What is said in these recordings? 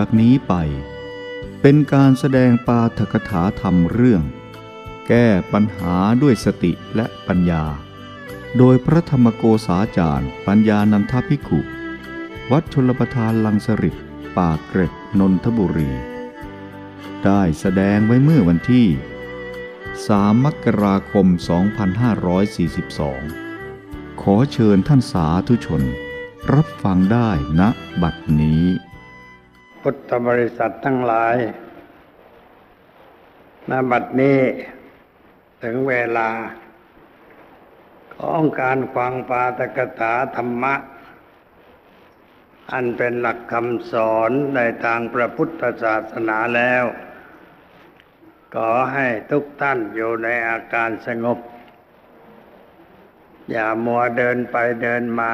จากนี้ไป เป็นการแสดงปาฐกถาธรรมเรื่อง แก้ปัญหาด้วยสติและปัญญา โดยพระธรรมโกษาจารย์ ปัญญานันทภิกขุ วัดชลประทานลังสริตป่าเกร็ดนนทบุรี ได้แสดงไว้เมื่อวันที่ 3 มกราคม 2542 ขอเชิญท่านสาธุชน รับฟังได้ณบัดนี้ พุทธบริษัททั้งหลายณบัดนี้ถึงเวลา ของการฟังปาตกถาธรรมะ อันเป็นหลักคำสอนในทางพระพุทธศาสนาแล้ว ขอให้ทุกท่านอยู่ในอาการสงบ อย่ามัวเดินไปเดินมา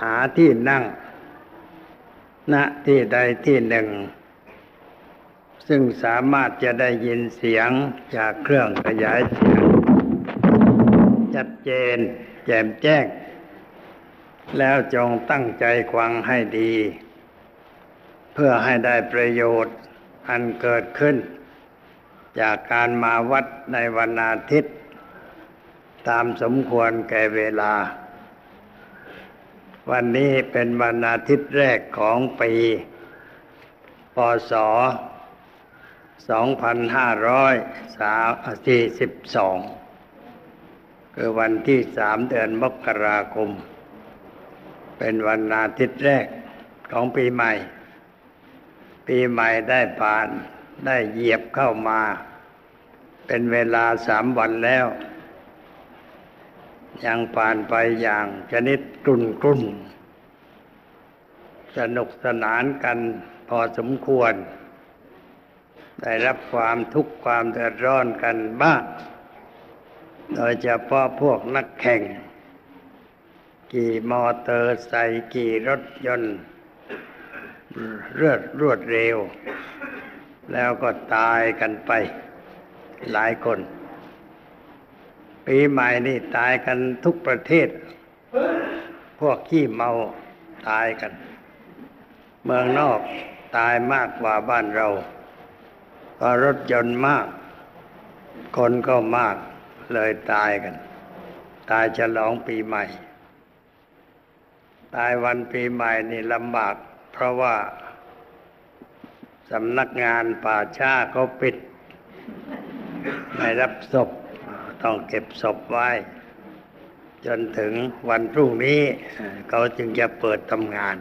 หาที่นั่ง ณที่ใดที่หนึ่ง ซึ่งสามารถจะได้ยินเสียงจากเครื่องขยายเสียงชัดเจน แจ่มแจ้ง แล้วจงตั้งใจฟังให้ดี เพื่อให้ได้ประโยชน์อันเกิดขึ้น จากการมาวัดในวันอาทิตย์ ตามสมควรแก่เวลา วันนี้เป็นวันอาทิตย์แรกของปี พศ 2542 คือวันที่สามเดือนมกราคม เป็นวันอาทิตย์แรกของปีใหม่ ปีใหม่ได้ผ่านได้เหยียบเข้ามา เป็นเวลาสามวันแล้ว ยังผ่านไปอย่างชนิดกลุ่นกลุ่นสนุกสนานกันพอสมควร ได้รับความทุกข์ความเดือดร้อนกันบ้างโดยเฉพาะพวกนักแข่ง กี่มอเตอร์ไซค์กี่รถยนต์เลือดรวดเร็ว แล้วก็ตายกันไปหลายคน ปีใหม่นี่ตายกันทุกประเทศ พวกขี้เมาตายกัน เมืองนอกตายมากกว่าบ้านเราเพราะรถยนต์มาก คนก็มากเลยตายกัน ตายฉลองปีใหม่ ตายวันปีใหม่นี่ลำบาก เพราะว่าสำนักงานป่าชาเขาปิด ไม่รับศพ ต้องเก็บศพไว้ จนถึงวันพรุ่งนี้ เขาจึงจะเปิดทำงาน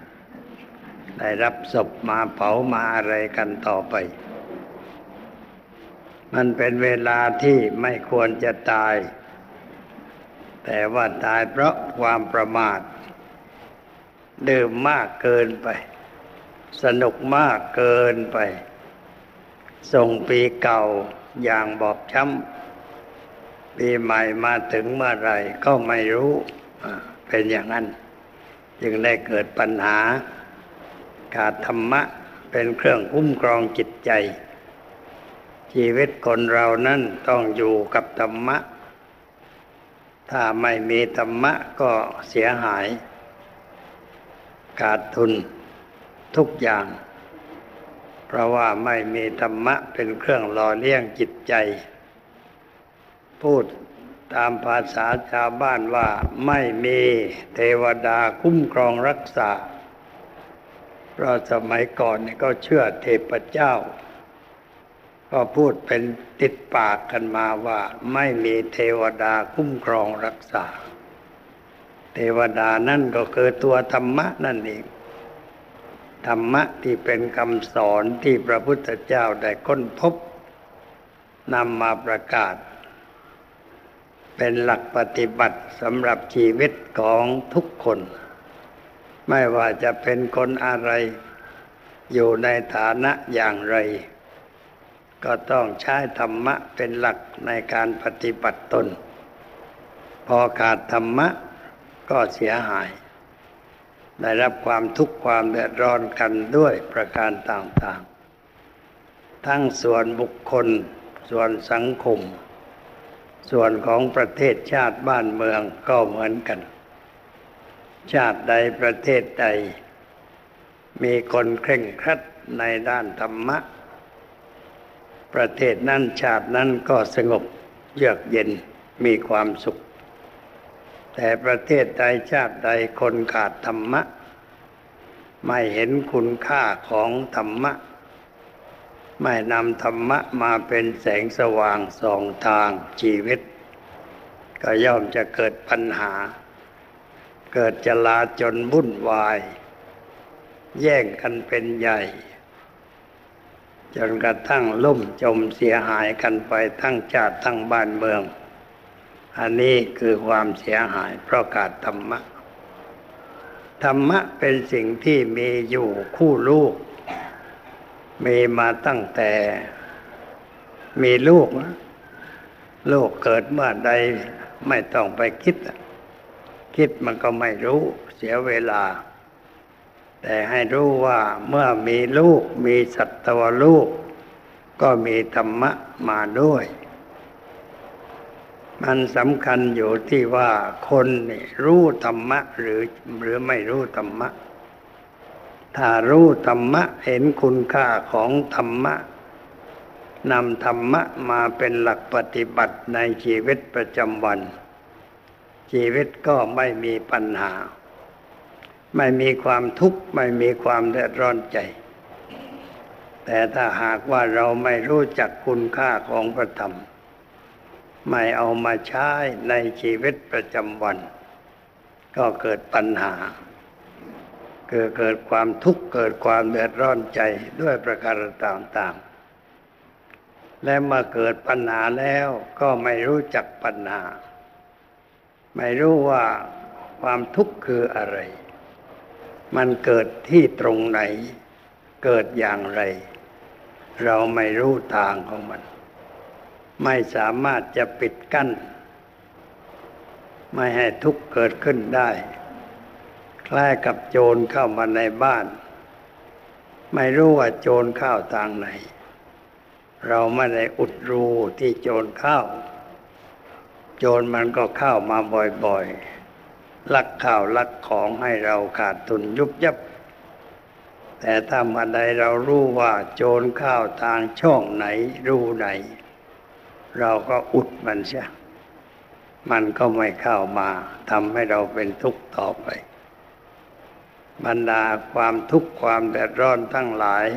ได้รับศพมาเผามาอะไรกันต่อไป มันเป็นเวลาที่ไม่ควรจะตาย แต่ว่าตายเพราะความประมาทดื่มมากเกินไป สนุกมากเกินไป ส่งปีเก่าอย่างบอบช้ำ ปีใหม่มาถึงเมื่อไรก็ไม่รู้เป็นอย่างนั้น จึงได้เกิดปัญหา ขาดธรรมะเป็นเครื่องคุ้มครองจิตใจ ชีวิตคนเรานั้นต้องอยู่กับธรรมะ ถ้าไม่มีธรรมะก็เสียหาย ขาดทุนทุกอย่าง เพราะว่าไม่มีธรรมะเป็นเครื่องหล่อเลี้ยงจิตใจ พูดตามภาษาชาวบ้านว่าไม่มีเทวดาคุ้มครองรักษา เพราะสมัยก่อนนี่ก็เชื่อเทพเจ้า ก็พูดเป็นติดปากกันมาว่า ไม่มีเทวดาคุ้มครองรักษา เทวดานั่นก็คือตัวธรรมะนั่นเอง ธรรมะที่เป็นคำสอนที่พระพุทธเจ้าได้ค้นพบนำมาประกาศ เป็นหลักปฏิบัติสำหรับชีวิตของทุกคน ไม่ว่าจะเป็นคนอะไร อยู่ในฐานะอย่างไร ก็ต้องใช้ธรรมะเป็นหลักในการปฏิบัติตน พอขาดธรรมะก็เสียหาย ได้รับความทุกข์ความเดือดร้อนกันด้วยประการต่างๆ ทั้งส่วนบุคคลส่วนสังคม ส่วนของประเทศชาติบ้านเมืองก็เหมือนกัน ชาติใดประเทศใด มีคนเคร่งครัดในด้านธรรมะ ประเทศนั้นชาตินั้นก็สงบเยือกเย็นมีความสุข แต่ประเทศใดชาติใดคนขาดธรรมะ ไม่เห็นคุณค่าของธรรมะ ไม่นำธรรมะมาเป็นแสงสว่างส่องทางชีวิต ก็ย่อมจะเกิดปัญหา เกิดจลาจนวุ่นวาย แย่งกันเป็นใหญ่ จนกระทั่งล่มจมเสียหายกันไปทั้งชาติทั้งบ้านเมือง อันนี้คือความเสียหายเพราะขาดธรรมะ ธรรมะเป็นสิ่งที่มีอยู่คู่ลูก มีมาตั้งแต่ มีลูกนะลูกเกิดเมื่อใดไม่ต้องไปคิด คิดมันก็ไม่รู้เสียเวลา แต่ให้รู้ว่าเมื่อมีลูกมีสัตวลูก ก็มีธรรมะมาด้วย มันสำคัญอยู่ที่ว่าคนนี่รู้ธรรมะหรือหรือไม่รู้ธรรมะ ถ้ารู้ธรรมะเห็นคุณค่าของธรรมะนำธรรมะมาเป็นหลักปฏิบัติในชีวิตประจำวัน ชีวิตก็ไม่มีปัญหา ไม่มีความทุกข์ไม่มีความเดือดร้อนใจ แต่ถ้าหากว่าเราไม่รู้จักคุณค่าของพระธรรม ไม่เอามาใช้ในชีวิตประจำวัน ก็เกิดปัญหา เกิดเกิดความทุกข์เกิดความเดือดร้อนใจด้วยประการต่างๆ และมื่อเกิดปัญหาแล้วก็ไม่รู้จักปัญหา ไม่รู้ว่าความทุกข์คืออะไร มันเกิดที่ตรงไหน เกิดอย่างไร เราไม่รู้ทางของมัน ไม่สามารถจะปิดกั้น ไม่ให้ทุกข์เกิดขึ้นได้ คล้ายกับโจรเข้ามาในบ้าน ไม่รู้ว่าโจรเข้าทางไหน เราไม่ได้อุดรูที่โจรเข้า โจรมันก็เข้ามาบ่อยๆ ลักข้าวลักของให้เราขาดทุนยุบยับ แต่ถ้ามาใดเรารู้ว่าโจรเข้าทางช่องไหนรูไหน เราก็อุดมันเสียมันก็ไม่เข้ามาทำให้เราเป็นทุกข์ต่อไป บรรดาความทุกข์ความเดือดร้อนทั้งหลาย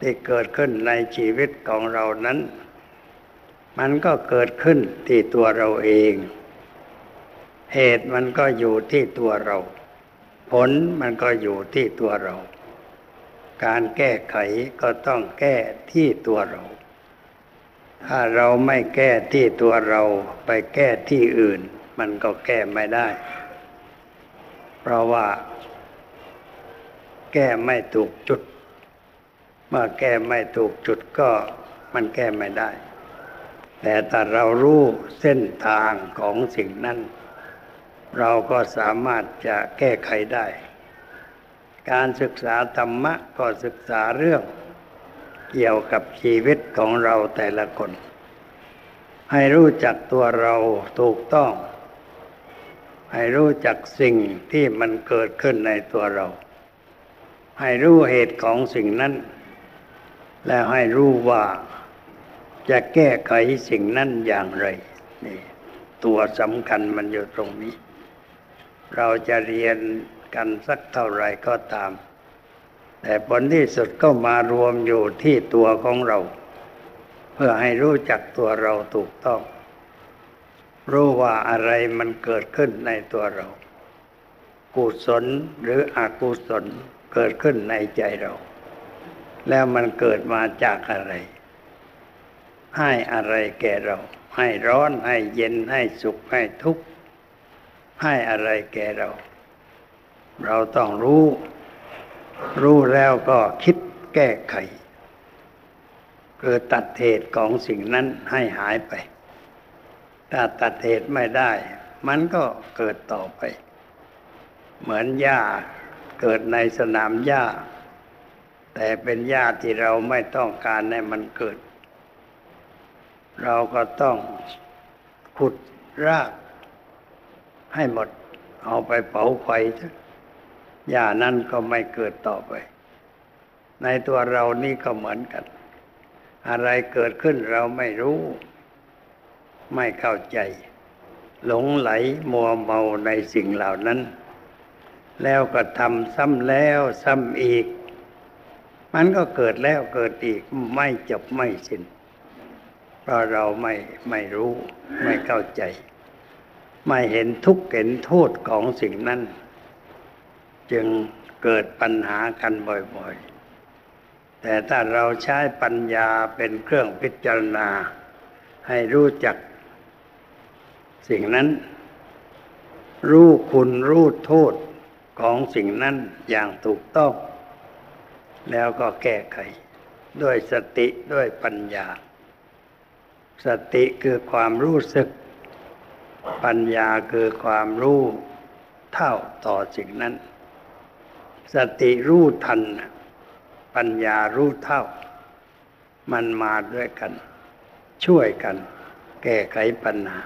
ที่เกิดขึ้นในชีวิตของเรานั้น มันก็เกิดขึ้นที่ตัวเราเอง เหตุมันก็อยู่ที่ตัวเรา ผลมันก็อยู่ที่ตัวเรา การแก้ไขก็ต้องแก้ที่ตัวเรา ถ้าเราไม่แก้ที่ตัวเราไปแก้ที่อื่น มันก็แก้ไม่ได้ เพราะว่า แก้ไม่ถูกจุด เมื่อแก้ไม่ถูกจุดก็มันแก้ไม่ได้ แต่ถ้าเรารู้เส้นทางของสิ่งนั้น เราก็สามารถจะแก้ไขได้ การศึกษาธรรมะก็ศึกษาเรื่อง เกี่ยวกับชีวิตของเราแต่ละคน ให้รู้จักตัวเราถูกต้องให้รู้จักสิ่งที่มันเกิดขึ้นในตัวเรา ให้รู้เหตุของสิ่งนั้น และให้รู้ว่าจะแก้ไขสิ่งนั้นอย่างไรนี่ตัวสำคัญมันอยู่ตรงนี้ เราจะเรียนกันสักเท่าไหร่ก็ตาม แต่ผลที่สุดก็มารวมอยู่ที่ตัวของเรา เพื่อให้รู้จักตัวเราถูกต้อง รู้ว่าอะไรมันเกิดขึ้นในตัวเรา กุศลหรืออกุศล เกิดขึ้นในใจเรา แล้วมันเกิดมาจากอะไร ให้อะไรแก่เรา ให้ร้อนให้เย็นให้สุขให้ทุกข์ให้อะไรแก่เรา เราต้องรู้ รู้แล้วก็คิดแก้ไขคือตัดเหตุของสิ่งนั้นให้หายไป ถ้าตัดเหตุไม่ได้ มันก็เกิดต่อไป เหมือนหญ้า เกิดในสนามหญ้า แต่เป็นหญ้าที่เราไม่ต้องการให้มันเกิด เราก็ต้องขุดราก ให้หมดเอาไปเผาไฟยานั้นก็ไม่เกิดต่อไป ในตัวเรานี่ก็เหมือนกัน อะไรเกิดขึ้นเราไม่รู้ ไม่เข้าใจ หลงไหลมัวเมาในสิ่งเหล่านั้น แล้วก็ทำซ้ำแล้วซ้ำอีก มันก็เกิดแล้วเกิดอีกไม่จบไม่สิ้น เพราะเราไม่ไม่รู้ไม่เข้าใจ ไม่เห็นทุกข์เห็นโทษของสิ่งนั้น จึงเกิดปัญหากันบ่อยๆ แต่ถ้าเราใช้ปัญญาเป็นเครื่องพิจารณา ให้รู้จัก สิ่งนั้น รู้คุณรู้โทษ ของสิ่งนั้นอย่างถูกต้อง แล้วก็แก้ไข ด้วยสติด้วยปัญญา สติคือความรู้สึก ปัญญาคือความรู้เท่าต่อสิ่งนั้น สติรู้ทัน ปัญญารู้เท่า มันมาด้วยกัน ช่วยกัน แก้ไขปัญหา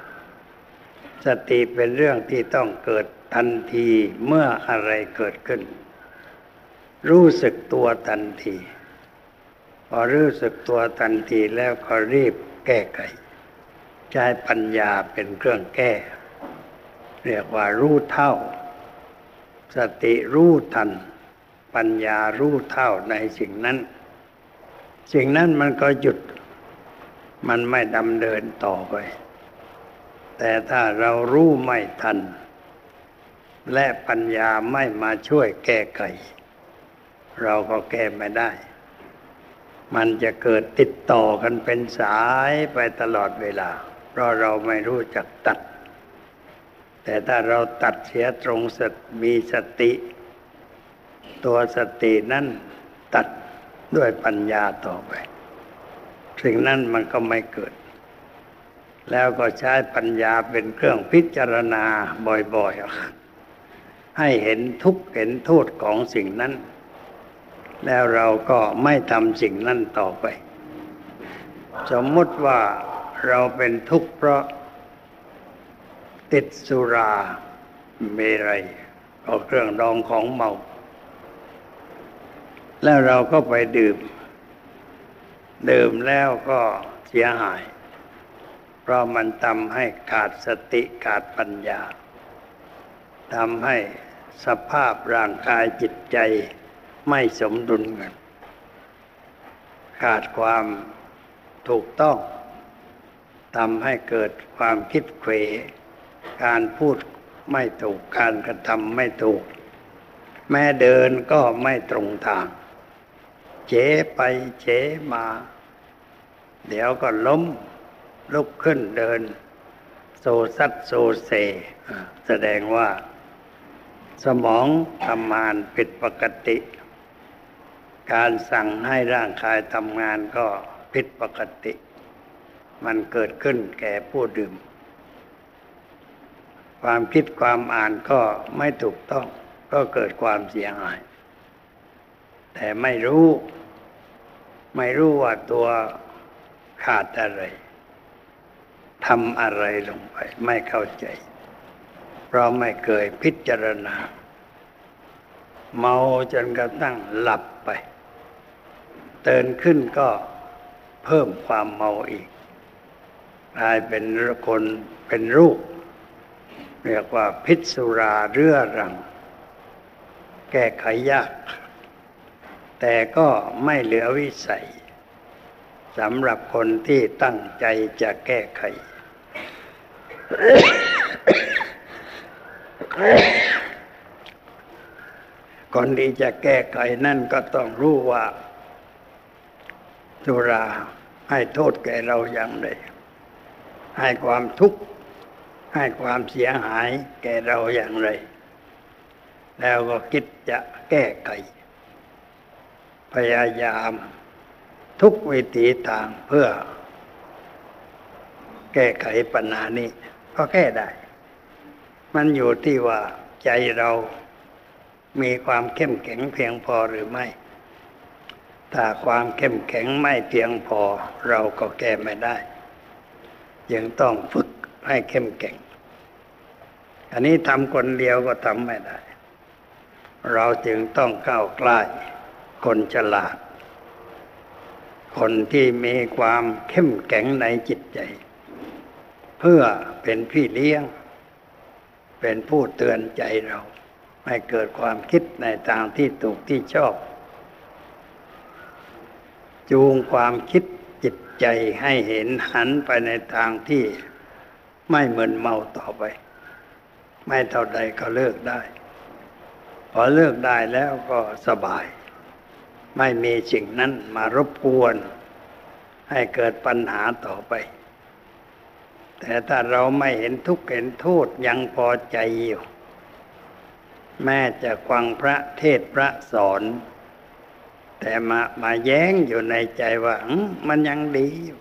สติเป็นเรื่องที่ต้องเกิด ทันทีเมื่ออะไรเกิดขึ้น รู้สึกตัวทันที พอรู้สึกตัวทันทีแล้วก็รีบแก้ไขใช้ปัญญาเป็นเครื่องแก้ เรียกว่ารู้เท่า สติรู้ทัน ปัญญารู้เท่าในสิ่งนั้น สิ่งนั้นมันก็หยุด มันไม่ดำเนินต่อไป แต่ถ้าเรารู้ไม่ทัน และปัญญาไม่มาช่วยแก้ไข เราก็แก้ไม่ได้ มันจะเกิดติดต่อกันเป็นสายไปตลอดเวลา เพราะเราไม่รู้จักตัด แต่ถ้าเราตัดเสียตรงสมีสติ ตัวสตินั้นตัดด้วยปัญญาต่อไปสิ่งนั้นมันก็ไม่เกิด แล้วก็ใช้ปัญญาเป็นเครื่องพิจารณาบ่อยๆ ให้เห็นทุกข์เห็นโทษของสิ่งนั้น แล้วเราก็ไม่ทำสิ่งนั้นต่อไป สมมติว่าเราเป็นทุกข์เพราะติดสุราเมรัยก็เครื่องดองของเมา แล้วเราก็ไปดื่ม ดื่มแล้วก็เสียหาย เพราะมันทำให้ขาดสติขาดปัญญาทำให้ สภาพร่างกายจิตใจไม่สมดุลกันขาดความถูกต้องทำให้เกิดความคิดเขวการพูดไม่ถูกการกระทำไม่ถูก แม้เดินก็ไม่ตรงทาง เฉไปเฉมา เดี๋ยวก็ล้มลุกขึ้นเดิน โซซัดโซเซ แสดงว่า สมองทำงานผิดปกติ การสั่งให้ร่างกายทำงานก็ผิดปกติ มันเกิดขึ้นแก่ผู้ดื่ม ความคิดความอ่านก็ไม่ถูกต้อง ก็เกิดความเสียหาย แต่ไม่รู้ ไม่รู้ว่าตัวขาดอะไรทำอะไรลงไป ไม่เข้าใจ เพราะไม่เคยพิจารณา เมาจนกระทั่งหลับไปเตื่นขึ้นก็เพิ่มความเมาอีกกลายเป็นคนเป็นรูปเรียกว่าพิษสุราเรื้อรัง แก้ไขยาก แต่ก็ไม่เหลือวิสัยสำหรับคนที่ตั้งใจจะแก้ไข คนที่จะแก้ไขนั่นก็ต้องรู้ว่าสุราให้โทษแก่เราอย่างไร ให้ความทุกข์ให้ความเสียหายแก่เราอย่างไร แล้วก็คิดจะแก้ไข พยายามทุกวิถีทางเพื่อ แก้ไขปัญหานี้ก็แก้ได้ มันอยู่ที่ว่าใจเรามีความเข้มแข็งเพียงพอหรือไม่ ถ้าความเข้มแข็งไม่เพียงพอเราก็แก้ไม่ได้ ยังต้องฝึกให้เข้มแข็ง อันนี้ทำคนเดียวก็ทำไม่ได้ เราจึงต้องเข้าวใกล้คนฉลาด คนที่มีความเข้มแข็งในจิตใจ เพื่อเป็นพี่เลี้ยง เป็นผู้เตือนใจเรา ให้เกิดความคิดในทางที่ถูกที่ชอบ จูงความคิดจิตใจให้เห็นหันไปในทางที่ไม่เหมือนเมาต่อไป ไม่เท่าใดก็เลิกได้ พอเลิกได้แล้วก็สบาย ไม่มีสิ่งนั้นมารบกวน ให้เกิดปัญหาต่อไป แต่ถ้าเราไม่เห็นทุกข์เห็นโทษยังพอใจอยู่ แม้จะฟังพระเทศพระสอน แต่มามาแย้งอยู่ในใจว่ามันยังดีอยู่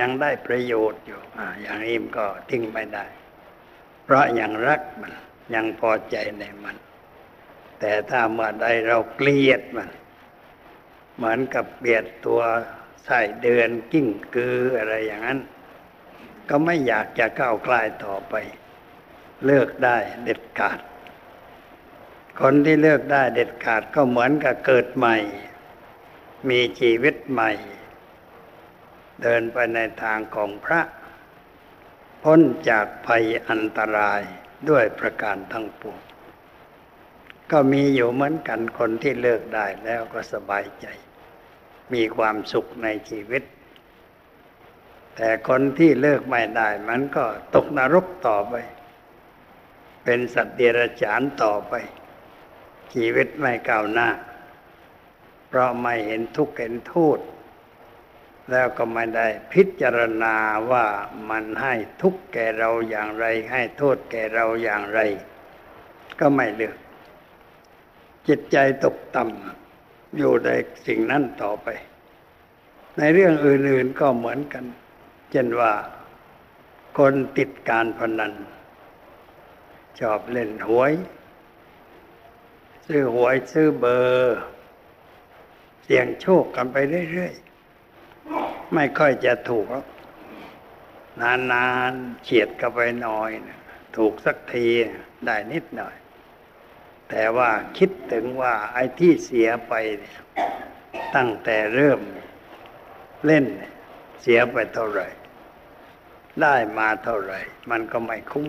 ยังได้ประโยชน์อยู่ออย่างนี้มก็ทิ้งไม่ได้ เพราะยังรักมันยังพอใจในมัน แต่ถ้าเมื่อใดเราเกลียดมัน เหมือนกับเบียดตัวใส่เดือนกิ้งกืออะไรอย่างนั้น ก็ไม่อยากจะก้าวกล้ต่อไป เลิกได้เด็ดขาด คนที่เลิกได้เด็ดขาดก็เหมือนกับเกิดใหม่ มีชีวิตใหม่ เดินไปในทางของพระ พ้นจากภัยอันตรายด้วยประการทั้งปวงก็มีอยู่เหมือนกันคนที่เลิกได้แล้วก็สบายใจ มีความสุขในชีวิต แต่คนที่เลิกไม่ได้ มันก็ตกนรกต่อไป เป็นสัตว์เดรัจฉานต่อไป ชีวิตไม่ก้าวหน้า เพราะไม่เห็นทุกข์เห็นโทษแล้วก็ไม่ได้พิจารณาว่ามันให้ทุกข์แก่เราอย่างไร ให้โทษแก่เราอย่างไร ก็ไม่เลือก จิตใจตกต่ำอยู่ในสิ่งนั้นต่อไป ในเรื่องอื่นๆก็เหมือนกัน เช่นว่า คนติดการพนัน ชอบเล่นหวย ซื้อหวยซื้อเบอร์ เสี่ยงโชคกันไปเรื่อยๆ ไม่ค่อยจะถูก นานๆเฉียดกันไปหน่อยถูกสักทีได้นิดหน่อย แต่ว่าคิดถึงว่าไอ้ที่เสียไปตั้งแต่เริ่มเล่นเสียไปเท่าไหร่ ได้มาเท่าไหร่ มันก็ไม่คุ้ม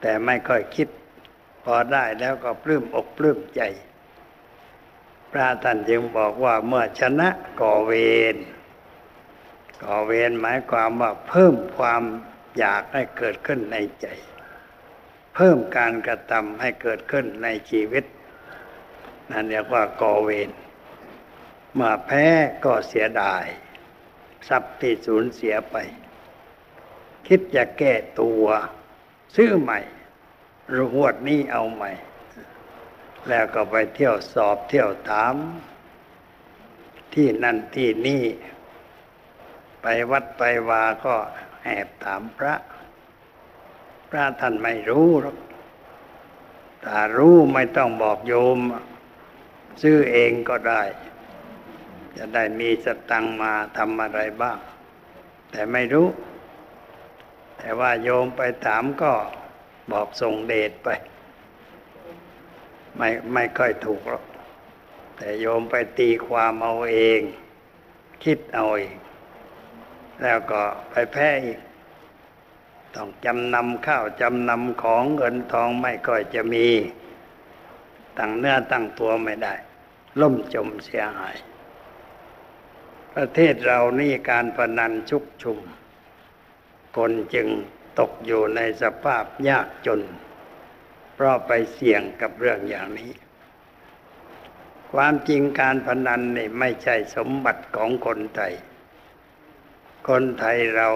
แต่ไม่ค่อยคิด พอได้แล้วก็ปลื้มอกปลื้มใจ พระท่านจึงบอกว่าเมื่อชนะก่อเวรก่อเวรหมายความว่าเพิ่มความอยากให้เกิดขึ้นในใจ เพิ่มการกระทำให้เกิดขึ้นในชีวิต นั่นเรียกว่าก่อเวรเมื่อแพ้ก็เสียดาย ทรัพย์ที่สูญเสียไป คิดจะแก้ตัว ซื้อใหม่รวดนี้เอาใหม่ แล้วก็ไปเที่ยวสอบเที่ยวถาม ที่นั่นที่นี่ ไปวัดไปวาก็แอบถามพระ พระท่านไม่รู้หรอกถ้ารู้ไม่ต้องบอกโยม ซื้อเองก็ได้ จะได้มีสตังมาทำอะไรบ้าง แต่ไม่รู้ แต่ว่าโยมไปถามก็บอกส่งเดชไป ไม่ไม่ค่อยถูกหรอก แต่โยมไปตีความเอาเอง คิดเอาเอง แล้วก็ไปแพ้อีก ต้องจำนำข้าวจำนำของเงินทองไม่ค่อยจะมีตั้งเนื้อตั้งตัวไม่ได้ ล่มจมเสียหาย ประเทศเรานี่การพนันชุกชุม คนจึงตกอยู่ในสภาพยากจน เพราะไปเสี่ยงกับเรื่องอย่างนี้ ความจริงการพนันนี่ไม่ใช่สมบัติของคนไทย คนไทยเรา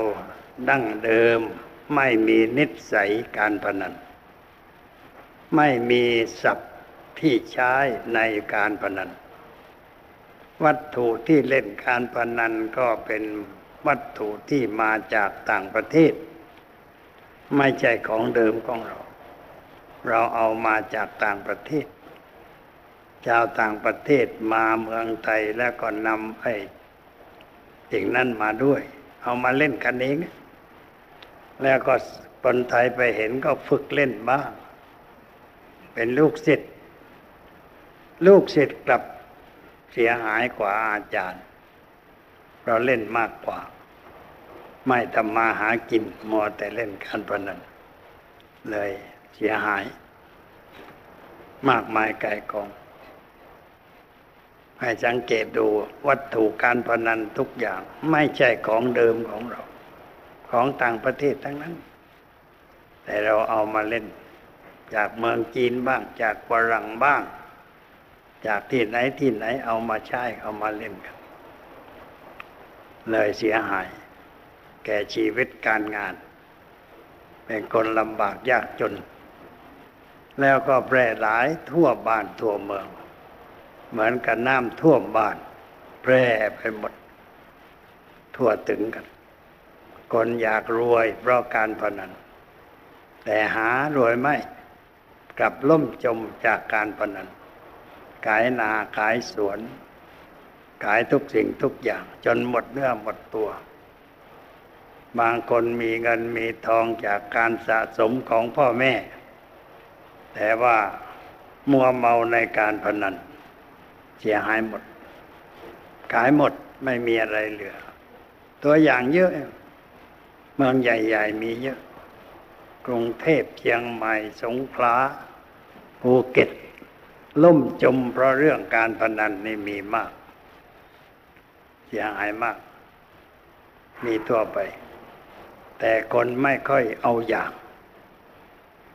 ดั้งเดิมไม่มีนิสัยการพนัน ไม่มีศัพท์ที่ใช้ในการพนัน วัตถุที่เล่นการพนันก็เป็น วัตถุที่มาจากต่างประเทศ ไม่ใช่ของเดิมของเรา เราเอามาจากต่างประเทศ ชาวต่างประเทศมาเมืองไทยแล้วก็นำไอ้สิ่งนั้นมาด้วย เอามาเล่นกันเอง แล้วก็คนไทยไปเห็นก็ฝึกเล่นบ้าง เป็นลูกศิษย์ลูกศิษย์กลับเสียหายกว่าอาจารย์ เราเล่นมากกว่า ไม่ทำมาหากินมัวแต่เล่นการพนันเลยเสียหาย มากมายไกลกอง ให้สังเกตดูวัตถุการพนันทุกอย่าง ไม่ใช่ของเดิมของเรา ของต่างประเทศทั้งนั้น แต่เราเอามาเล่น จากเมืองจีนบ้าง จากฝรั่งบ้าง จากที่ไหนที่ไหนเอามาใช้เอามาเล่นกัน เลยเสียหาย แก่ชีวิตการงาน เป็นคนลำบากยากจน แล้วก็แพร่หลายทั่วบ้านทั่วเมือง เหมือนกับน้ำท่วมบ้าน แพร่ไปหมด ทั่วถึงกัน คนอยากรวยเพราะการพนัน แต่หารวยไม่กลับล่มจมจากการพนัน ขายนาขายสวน ขายทุกสิ่งทุกอย่าง จนหมดเนื้อหมดตัว บางคนมีเงินมีทองจากการสะสมของพ่อแม่ แต่ว่ามัวเมาในการพนัน เสียหายหมด ขายหมดไม่มีอะไรเหลือ ตัวอย่างเยอะ เมืองใหญ่ ๆ มีเยอะ กรุงเทพเชียงใหม่สงขลาภูเก็ตล่มจมเพราะเรื่องการพนันนี่มีมาก เสียหายมาก มีทั่วไป แต่คนไม่ค่อยเอาอย่าง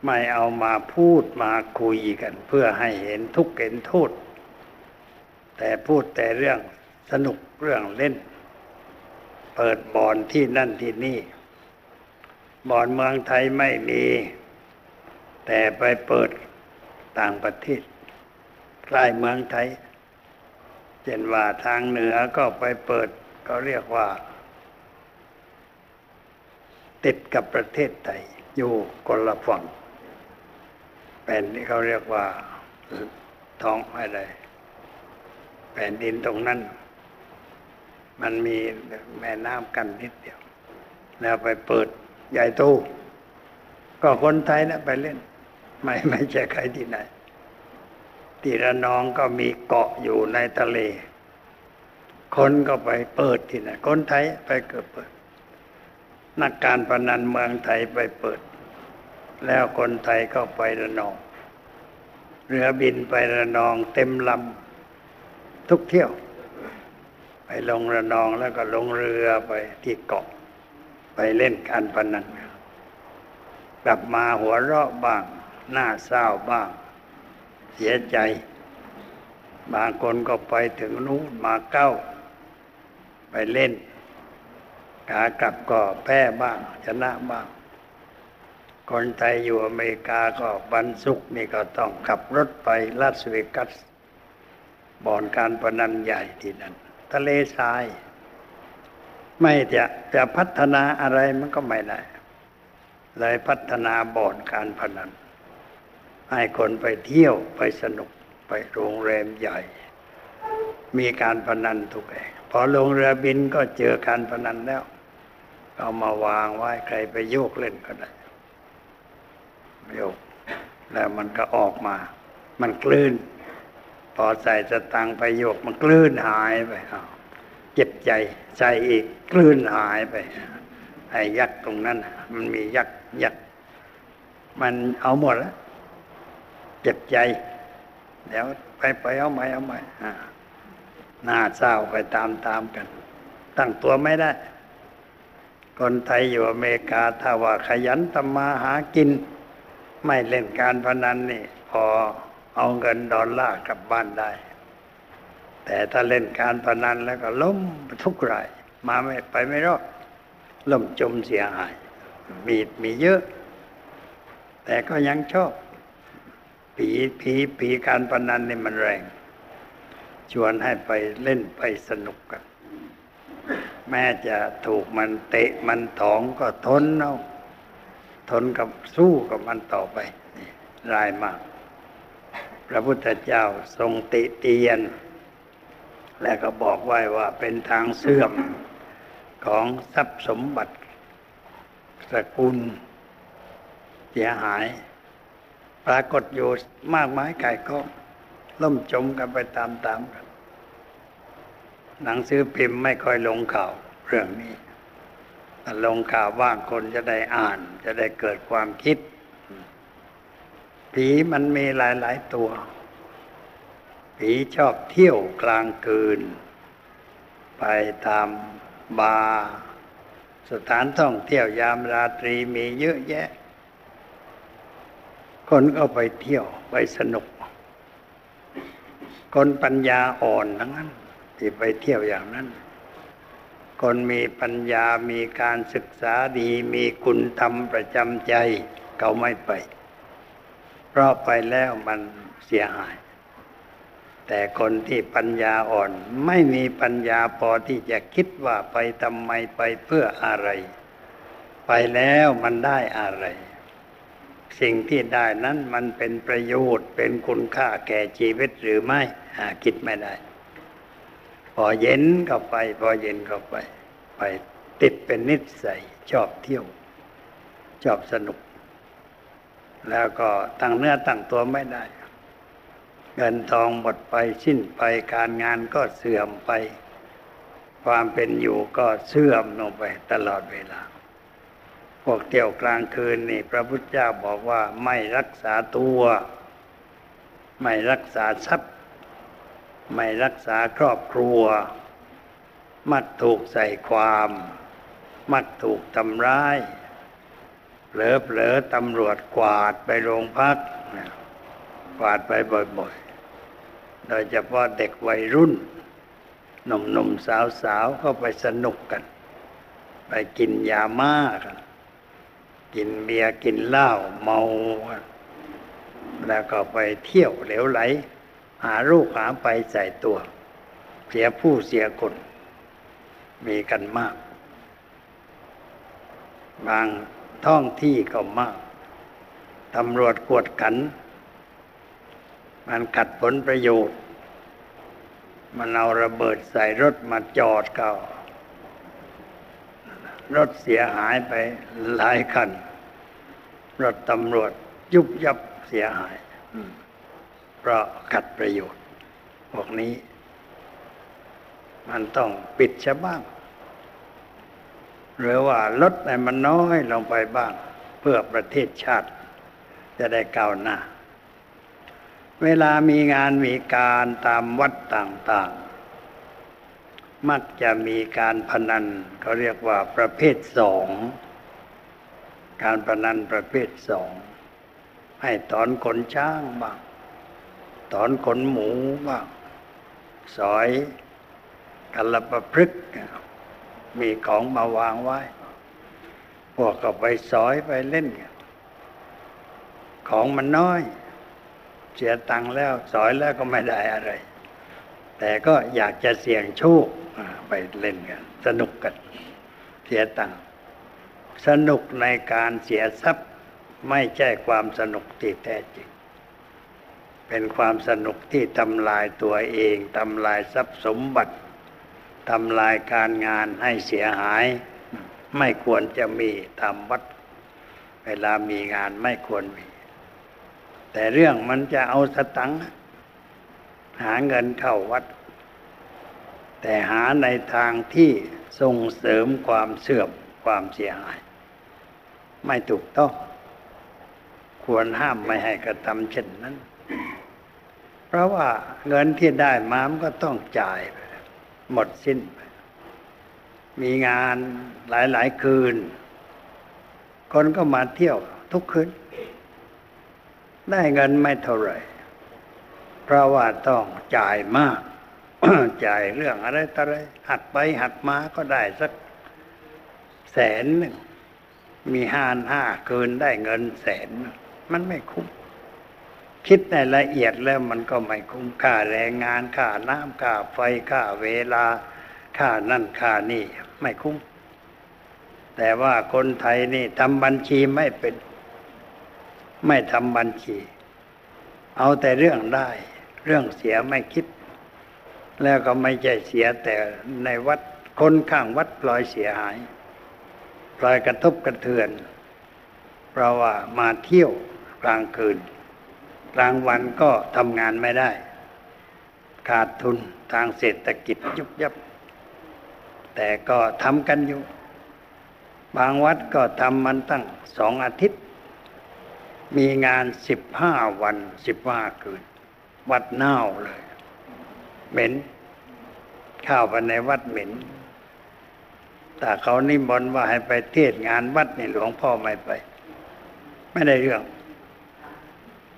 ไม่เอามาพูดมาคุยกัน เพื่อให้เห็นทุกข์เห็นโทษ แต่พูดแต่เรื่องสนุกเรื่องเล่น เปิดบอนที่นั่นที่นี่บอนเมืองไทยไม่มี แต่ไปเปิดต่างประเทศใกล้เมืองไทย เช่นว่าทางเหนือก็ไปเปิดก็เรียกว่า ติดกับประเทศไทยอยู่คนละฝั่งแผ่นที่เขาเรียกว่าท้องอะไรแผ่นดินตรงนั้น มันมีแม่น้ำกันนิดเดียว แล้วไปเปิดใหญ่โตก็คนไทยนะไปเล่น ไม่ไม่ใช่ใครที่ไหน ที่ระนองก็มีเกาะอยู่ในทะเล คนก็ไปเปิดที่ไหนคนไทยไปเกิดเปิด นักการพนันเมืองไทยไปเปิด แล้วคนไทยก็ไประนอง เรือบินไประนองเต็มลำทุกเที่ยว ไปลงระนองแล้วก็ลงเรือไปที่เกาะ ไปเล่นการพนันกลับมาหัวเราะบ้าง หน้าเศร้าบ้าง เสียใจ บางคนก็ไปถึงนู้นมาเก้า ไปเล่นขากลับก็แพ้บ้างชนะบ้าง คนไทยอยู่อเมริกาก็บันสุกนี่ก็ต้องขับรถไปลาสเวกัสบ่อนการพนันใหญ่ที่นั่น ทะเลทราย ไม่จะจะพัฒนาอะไรมันก็ไม่ได้ เลยพัฒนาบ่อนการพนัน ให้คนไปเที่ยวไปสนุกไปโรงแรมใหญ่ มีการพนันทุกแห่งพอลงเรือบินก็เจอการพนันแล้ว เอามาวางไว้ใครไปโยกเล่นก็ได้โยก แล้วมันก็ออกมา มันกลืนพอใส่สตังไปโยกมันกลืนหายไปเจ็บใจใส่อีกกลืนหายไปไอ้ยักษ์ตรงนั้น มันมียักษ์ยักษ์มันเอาหมดแล้ว เจ็บใจ เดี๋ยวไปไปเอาใหม่เอาใหม่หน้าเศร้าไปตามตามกัน ตั้งตัวไม่ได้ คนไทยอยู่อเมริกาถ้าว่าขยันทำมาหากิน ไม่เล่นการพนันนี่ พอเอาเงินดอลลาร์กลับบ้านได้ แต่ถ้าเล่นการพนันแล้วก็ล้มทุกราย มาไม่ไปไม่รอดล่มจมเสียหาย มีมีเยอะ แต่ก็ยังชอบ ผีผีผีการพนันนี่มันแรง ชวนให้ไปเล่นไปสนุกกัน แม้จะถูกมันเตะมันถองก็ทนเอาทนกับสู้กับมันต่อไปนี่รายมาก พระพุทธเจ้าทรงติเตียน และก็บอกไว้ว่าเป็นทางเสื่อมของทรัพย์สมบัติสกุลเสียหาย ปรากฏอยู่มากมายไก่ก็ล่มจมกันไปตามๆกัน หนังสือพิมพ์ไม่ค่อยลงข่าวเรื่องนี้ลงข่าวว่างคนจะได้อ่าน จะได้เกิดความคิด ผีมันมีหลายๆตัว ผีชอบเที่ยวกลางคืน ไปตามบาร์สถานท่องเที่ยวยามราตรีมีเยอะแยะ คนก็ไปเที่ยวไปสนุก คนปัญญาอ่อนทั้งนั้นที่ไปเที่ยวอย่างนั้น คนมีปัญญามีการศึกษาดีมีคุณธรรมประจำใจเขาไม่ไป เพราะไปแล้วมันเสียหาย แต่คนที่ปัญญาอ่อนไม่มีปัญญาพอที่จะคิดว่าไปทำไมไปเพื่ออะไร ไปแล้วมันได้อะไร สิ่งที่ได้นั้นมันเป็นประโยชน์เป็นคุณค่าแก่ชีวิตหรือไม่หาคิดไม่ได้ พอเย็นก็ไป พอเย็นก็ไป ไปติดเป็นนิสัยชอบเที่ยว ชอบสนุก แล้วก็ตั้งเนื้อตั้งตัวไม่ได้ เงินทองหมดไปสิ้นไปการงานก็เสื่อมไป ความเป็นอยู่ก็เสื่อมลงไปตลอดเวลา พวกเที่ยวกลางคืนนี่ พระพุทธเจ้าบอกว่าไม่รักษาตัว ไม่รักษาทรัพย์ ไม่รักษาครอบครัว มักถูกใส่ความ มักถูกทำร้ายเผลอเผลอตำรวจกวาดไปโรงพักกวาดไปบ่อยๆ โดยเฉพาะเด็กวัยรุ่นหนุ่มๆสาวๆ ก็ไปสนุกกัน ไปกินยาม่ากัน กินเบียร์กินเหล้าเมา แล้วก็ไปเที่ยวเหลวไหล หาลูกหาไปใส่ตัว เสียผู้เสียคน มีกันมาก บางท้องที่ก็มากตำรวจกวดขัน มันขัดผลประโยชน์ มันเอาระเบิดใส่รถมาจอดก็ รถเสียหายไปหลายคัน รถตำรวจยุบยับเสียหาย เพราะขัดประโยชน์ พวกนี้ มันต้องปิดชะบ้าง หรือว่าลดให้มันน้อยลงไปบ้าง เพื่อประเทศชาติ จะได้ก้าวหน้า เวลามีงานมีการตามวัดต่าง ๆ มักจะมีการพนันเขาเรียกว่าประเภทสองการพนันประเภทสองให้ถอนขนช้างบ้างถอนขนหมูบ้างสอยกัลปะพฤกมีของมาวางไว้ พวกก็ไปสอยไปเล่น ของมันน้อย เสียตังค์แล้วสอยแล้วก็ไม่ได้อะไร แต่ก็อยากจะเสี่ยงโชค ไปเล่นกัน สนุกกัน เสียตังค์สนุกในการเสียทรัพย์ไม่ใช่ความสนุกที่แท้จริง เป็นความสนุกที่ทำลายตัวเองทำลายทรัพย์สมบัติทำลายการงานให้เสียหาย ไม่ควรจะมีตามวัด เวลามีงานไม่ควรมี แต่เรื่องมันจะเอาสตังค์หาเงินเข้าวัด แต่หาในทางที่ส่งเสริมความเสื่อมความเสียหาย ไม่ถูกต้อง ควรห้ามไม่ให้กระทำเช่นนั้น เพราะว่าเงินที่ได้มามันก็ต้องจ่ายไปหมดสิ้นไปมีงานหลาย ๆ คืน คนก็มาเที่ยวทุกคืน ได้เงินไม่เท่าไหร่ เพราะว่าต้องจ่ายมาก จ่ายเรื่องอะไรต่ออะไร หักไปหักมาก็ได้สักแสนหนึ่งมีห้าห้าคืนได้เงินแสน มันไม่คุ้ม คิดในละเอียดแล้วมันก็ไม่คุ้มค่าแรงงานค่าน้ำค่าไฟค่าเวลาค่านั่นค่านี่ไม่คุ้ม แต่ว่าคนไทยนี่ทำบัญชีไม่เป็น ไม่ทำบัญชี เอาแต่เรื่องได้ เรื่องเสียไม่คิด แล้วก็ไม่ใช่เสียแต่ในวัดคนข้างวัดปล่อยเสียหาย ปล่อยกระทบกระเทือน เพราะว่ามาเที่ยวกลางคืน กลางวันก็ทำงานไม่ได้ ขาดทุนทางเศรษฐกิจยุบยับ แต่ก็ทำกันอยู่ บางวัดก็ทำมันตั้งสองอาทิตย์ มีงานสิบห้าวันสิบห้าคืน วัดเน่าเลย เหม็น ข้าวไปในวัดเหม็นแต่เขานิมนต์ว่าให้ไปเทศงานวัดนี่หลวงพ่อไม่ไป ไม่ได้เรื่อง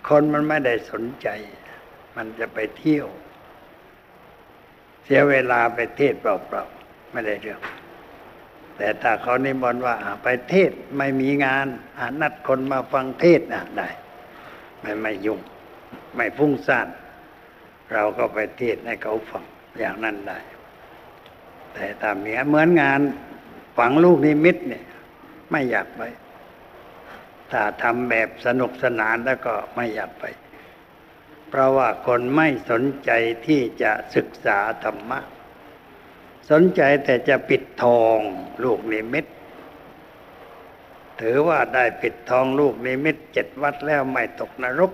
คนมันไม่ได้สนใจ มันจะไปเที่ยว เสียเวลาไปเทศเปล่าๆไม่ได้เรื่อง แต่ถ้าเขานิมนต์ว่าไปเทศไม่มีงานนัดคนมาฟังเทศนะได้ไม่ไม่ยุ่ง ไม่ฟุ้งซ่าน เราก็ไปเทศให้เขาฟังอย่างนั้นได้ แต่ตามนี้เหมือนงานฝังลูกนิมิตเนี่ย ไม่อยากไป ถ้าทำแบบสนุกสนานแล้วก็ไม่อยากไป เพราะว่าคนไม่สนใจที่จะศึกษาธรรมะ สนใจแต่จะปิดทองลูกนิมิตถือว่าได้ปิดทองลูกนิมิตเจ็ดวัดแล้วไม่ตกนรก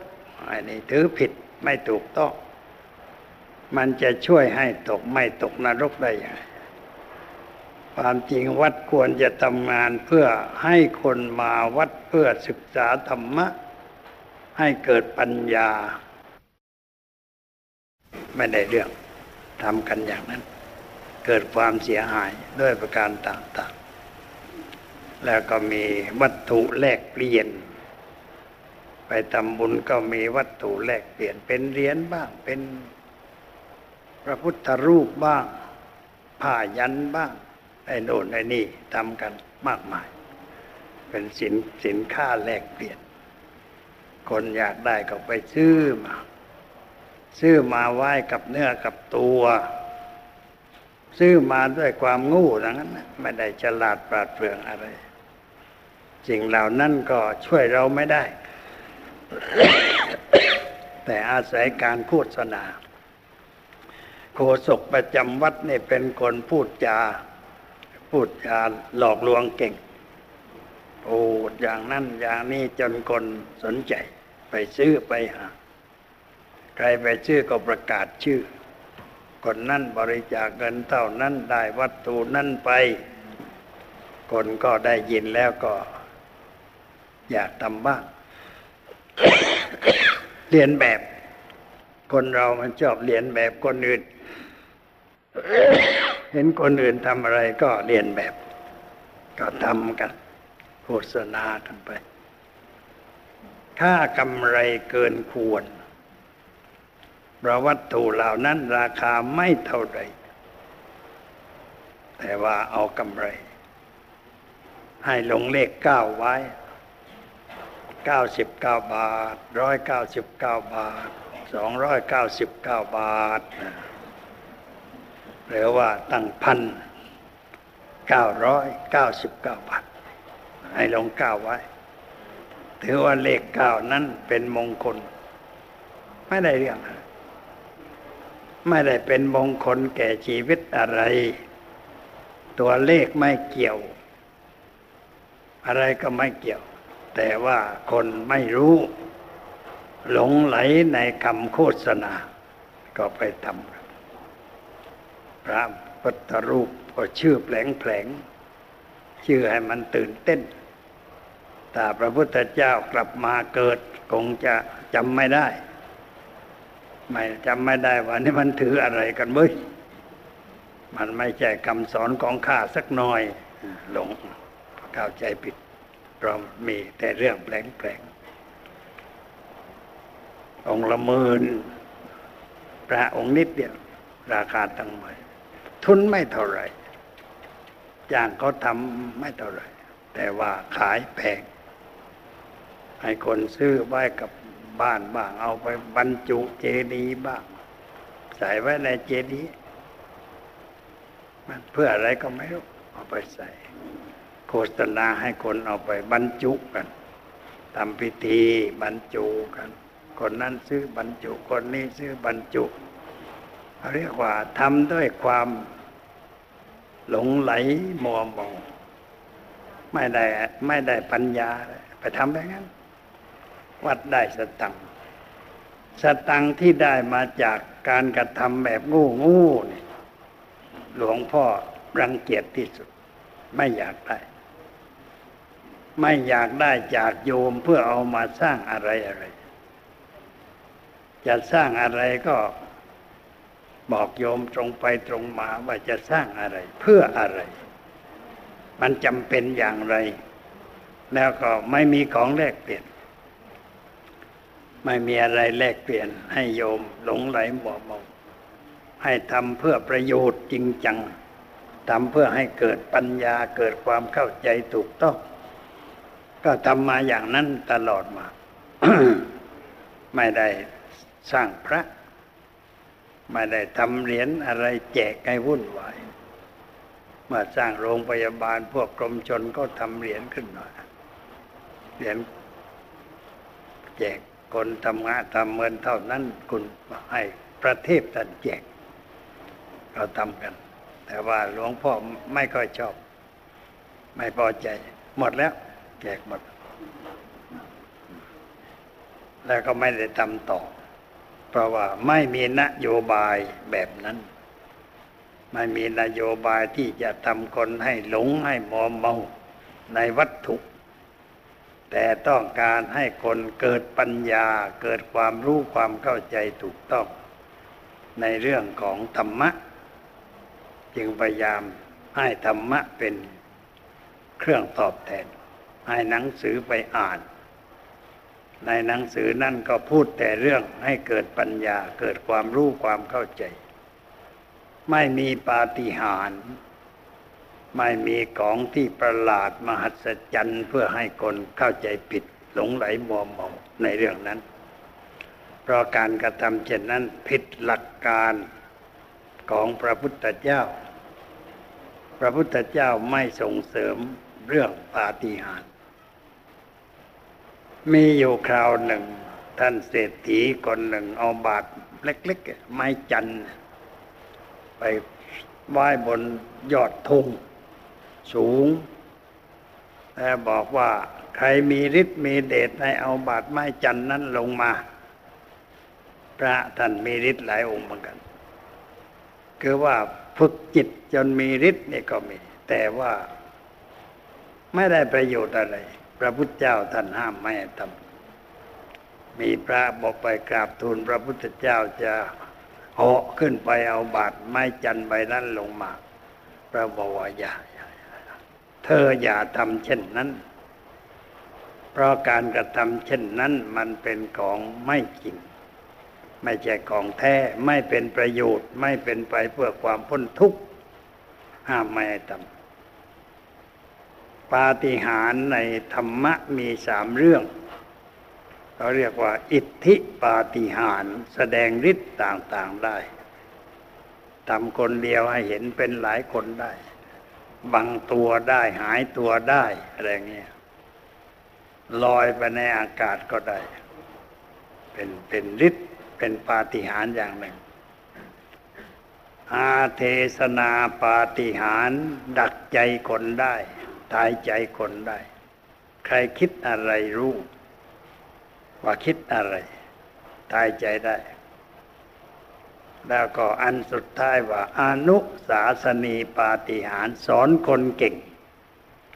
อันนี้ถือผิดไม่ถูกต้อง มันจะช่วยให้ตกไม่ตกนรกได้ยังไงความจริงวัดควรจะทำงานเพื่อให้คนมาวัดเพื่อศึกษาธรรมะ ให้เกิดปัญญา ไม่ได้เรื่องทำกันอย่างนั้น เกิดความเสียหายด้วยประการต่างๆ แล้วก็มีวัตถุแลกเปลี่ยน ไปทำบุญก็มีวัตถุแลกเปลี่ยนเป็นเหรียญบ้างเป็น พระพุทธรูปบ้างผ้ายันบ้างไอ้โน่นไอ้นี่ทำกันมากมาย เป็นสินสินค้าแลกเปลี่ยน คนอยากได้ก็ไปซื้อมา ซื้อมาไหว้กับเนื้อกับตัว ซื้อมาด้วยความงู้ดังนั้นไม่ได้ฉลาดปราดเปรื่องอะไรสิ่งเหล่านั้นก็ช่วยเราไม่ได้ แต่อาศัยการโฆษณา โฆษกประจำวัดนี่เป็นคนพูดจา พูดจาหลอกลวงเก่งพูดอย่างนั้นอย่างนี้จนคนสนใจ ไปซื้อไปหา ใครไปชื่อก็ประกาศชื่อ คนนั้นบริจาคเงินเท่านั้นได้วัตถุนั้นไป คนก็ได้ยินแล้วก็ อยากทำบ้างเรียนแบบ คนเรามันชอบเรียนแบบคนอื่น เห็นคนอื่นทำอะไรก็เรียนแบบ ก็ทำกันโฆษณากันไป ค่ากำไรเกินควรเพราะวัตถุเหล่านั้นราคาไม่เท่าไรแต่ว่าเอากำไร ให้ลงเลขเก้าไว้เก้าสิบเก้าบาทร้อยเก้าสิบเก้าบาทสองร้อยเก้าสิบเก้าบาท หรือว่าตั้งพันเก้าร้อยเก้าสิบเก้าบาทให้ลงเก้าไว้ ถือว่าเลขเก้านั้นเป็นมงคล ไม่ได้เรื่อง ไม่ได้เป็นมงคลแก่ชีวิตอะไร ตัวเลขไม่เกี่ยว อะไรก็ไม่เกี่ยว แต่ว่าคนไม่รู้ หลงไหลในคำโฆษณา ก็ไปทำ พระพุทธรูปก็ชื่อแผลงแผลงชื่อให้มันตื่นเต้นแต่พระพุทธเจ้ากลับมาเกิดคงจะจำไม่ได้ ไม่จำไม่ได้ว่านี่มันถืออะไรกันเบ้ยมันไม่ใช่คำสอนของข้าสักหน่อยหลงเข้าใจผิดเรามีแต่เรื่องแปลงๆองละมืนพระองค์นิดเดียวราคาตั้งหม่ ทุนไม่เท่าไรจ้างเขาทำไม่เท่าไรแต่ว่าขายแพง ให้คนซื้อไว้กับบ้านบ้าง เอาไปบรรจุเจดีย์บ้าง ใส่ไว้ในเจดีย์มันเพื่ออะไรก็ไม่รู้เอาไปใส่ โฆษณาให้คนเอาไปบรรจุกันทำพิธีบรรจุกัน คนนั้นซื้อบรรจุ คนนี้ซื้อบรรจุ เรียกว่าทำด้วยความ หลงไหลมัวมองไม่ได้ไม่ได้ปัญญา ไปทำแบบนั้น วัดได้สตังสตังที่ได้มาจากการกระทำแบบงู้งูนี่หลวงพ่อรังเกียจที่สุด ไม่อยากได้ ไม่อยากได้จากโยมเพื่อเอามาสร้างอะไรอะไรจะสร้างอะไรก็ บอกโยมตรงไปตรงมาว่าจะสร้างอะไร เพื่ออะไร มันจำเป็นอย่างไร แล้วก็ไม่มีของแลกเปลี่ยน ไม่มีอะไรแลกเปลี่ยน ให้โยมหลงไหลหมัวเมาให้ทำเพื่อประโยชน์จริงจังทำเพื่อให้เกิดปัญญาเกิดความเข้าใจถูกต้อง ก็ทำมาอย่างนั้นตลอดมา ไม่ได้สร้างพระ ไม่ได้ทำเหรียญอะไรแจกให้วุ่นวายมาสร้างโรงพยาบาลพวกกรมชนก็ทำเหรียญขึ้นมาเหรียญแจกคนทำงานทำเงินเท่านั้นคุณให้ประเทศท่านแจก เราทำกัน แต่ว่าหลวงพ่อไม่ค่อยชอบ ไม่พอใจ หมดแล้ว แจกหมด แล้วก็ไม่ได้ทำต่อ เพราะว่าไม่มีนโยบายแบบนั้น ไม่มีนโยบายที่จะทำคนให้หลงให้มอมเมาในวัตถุ แต่ต้องการให้คนเกิดปัญญาเกิดความรู้ความเข้าใจถูกต้อง ในเรื่องของธรรมะ จึงพยายามให้ธรรมะเป็นเครื่องตอบแทน ให้หนังสือไปอ่าน ในหนังสือนั่นก็พูดแต่เรื่องให้เกิดปัญญาเกิดความรู้ความเข้าใจ ไม่มีปาฏิหาริย์ไม่มีของที่ประหลาดมหัศจรรย์เพื่อให้คนเข้าใจผิดหลงไหลมัวเมาในเรื่องนั้น เพราะการกระทำเช่นนั้นผิดหลักการของพระพุทธเจ้า พระพุทธเจ้าไม่ส่งเสริมเรื่องปาฏิหาริย์ มีอยู่คราวหนึ่ง ท่านเศรษฐีคนหนึ่งเอาบาทเล็กๆ ไม้จันไปไหว้บนยอดธงสูงแต่บอกว่าใครมีฤทธิ์มีเดชให้เอาบาทไม้จันนั้นลงมา พระท่านมีฤทธิ์หลายองค์เหมือนกัน คือว่าฝึกจิตจนมีฤทธิ์นี่ก็มี แต่ว่าไม่ได้ประโยชน์อะไร พระพุทธเจ้าท่านห้ามไม่ทำมีพระบอกไปกราบทูลพระพุทธเจ้าจะเหาะขึ้นไปเอาบาดไม้จันใบนั้นลงมา พระบอกว่าอย่าเธออย่าทำเช่นนั้น เพราะการกระทำเช่นนั้นมันเป็นของไม่จริง ไม่ใช่ของแท้ไม่เป็นประโยชน์ ไม่เป็นไปเพื่อความพ้นทุกข์ห้ามไม่ทำ ปาฏิหาริย์ในธรรมะมีสามเรื่อง เราเรียกว่า อิทธิปาฏิหาริย์แสดงฤทธิ์ต่างๆได้ทำคนเดียวให้เห็นเป็นหลายคนได้ บังตัวได้หายตัวได้อะไรเงี้ยลอยไปในอากาศก็ได้ เป็นเป็นฤทธิ์เป็นปาฏิหาริย์อย่างหนึ่ง อาเทศนาปาฏิหาริย์ดักใจคนได้ ทายใจคนได้ ใครคิดอะไรรู้ ว่าคิดอะไรทายใจได้ แล้วก็อันสุดท้ายว่าอนุสาสนีปาฏิหารสอนคนเก่ง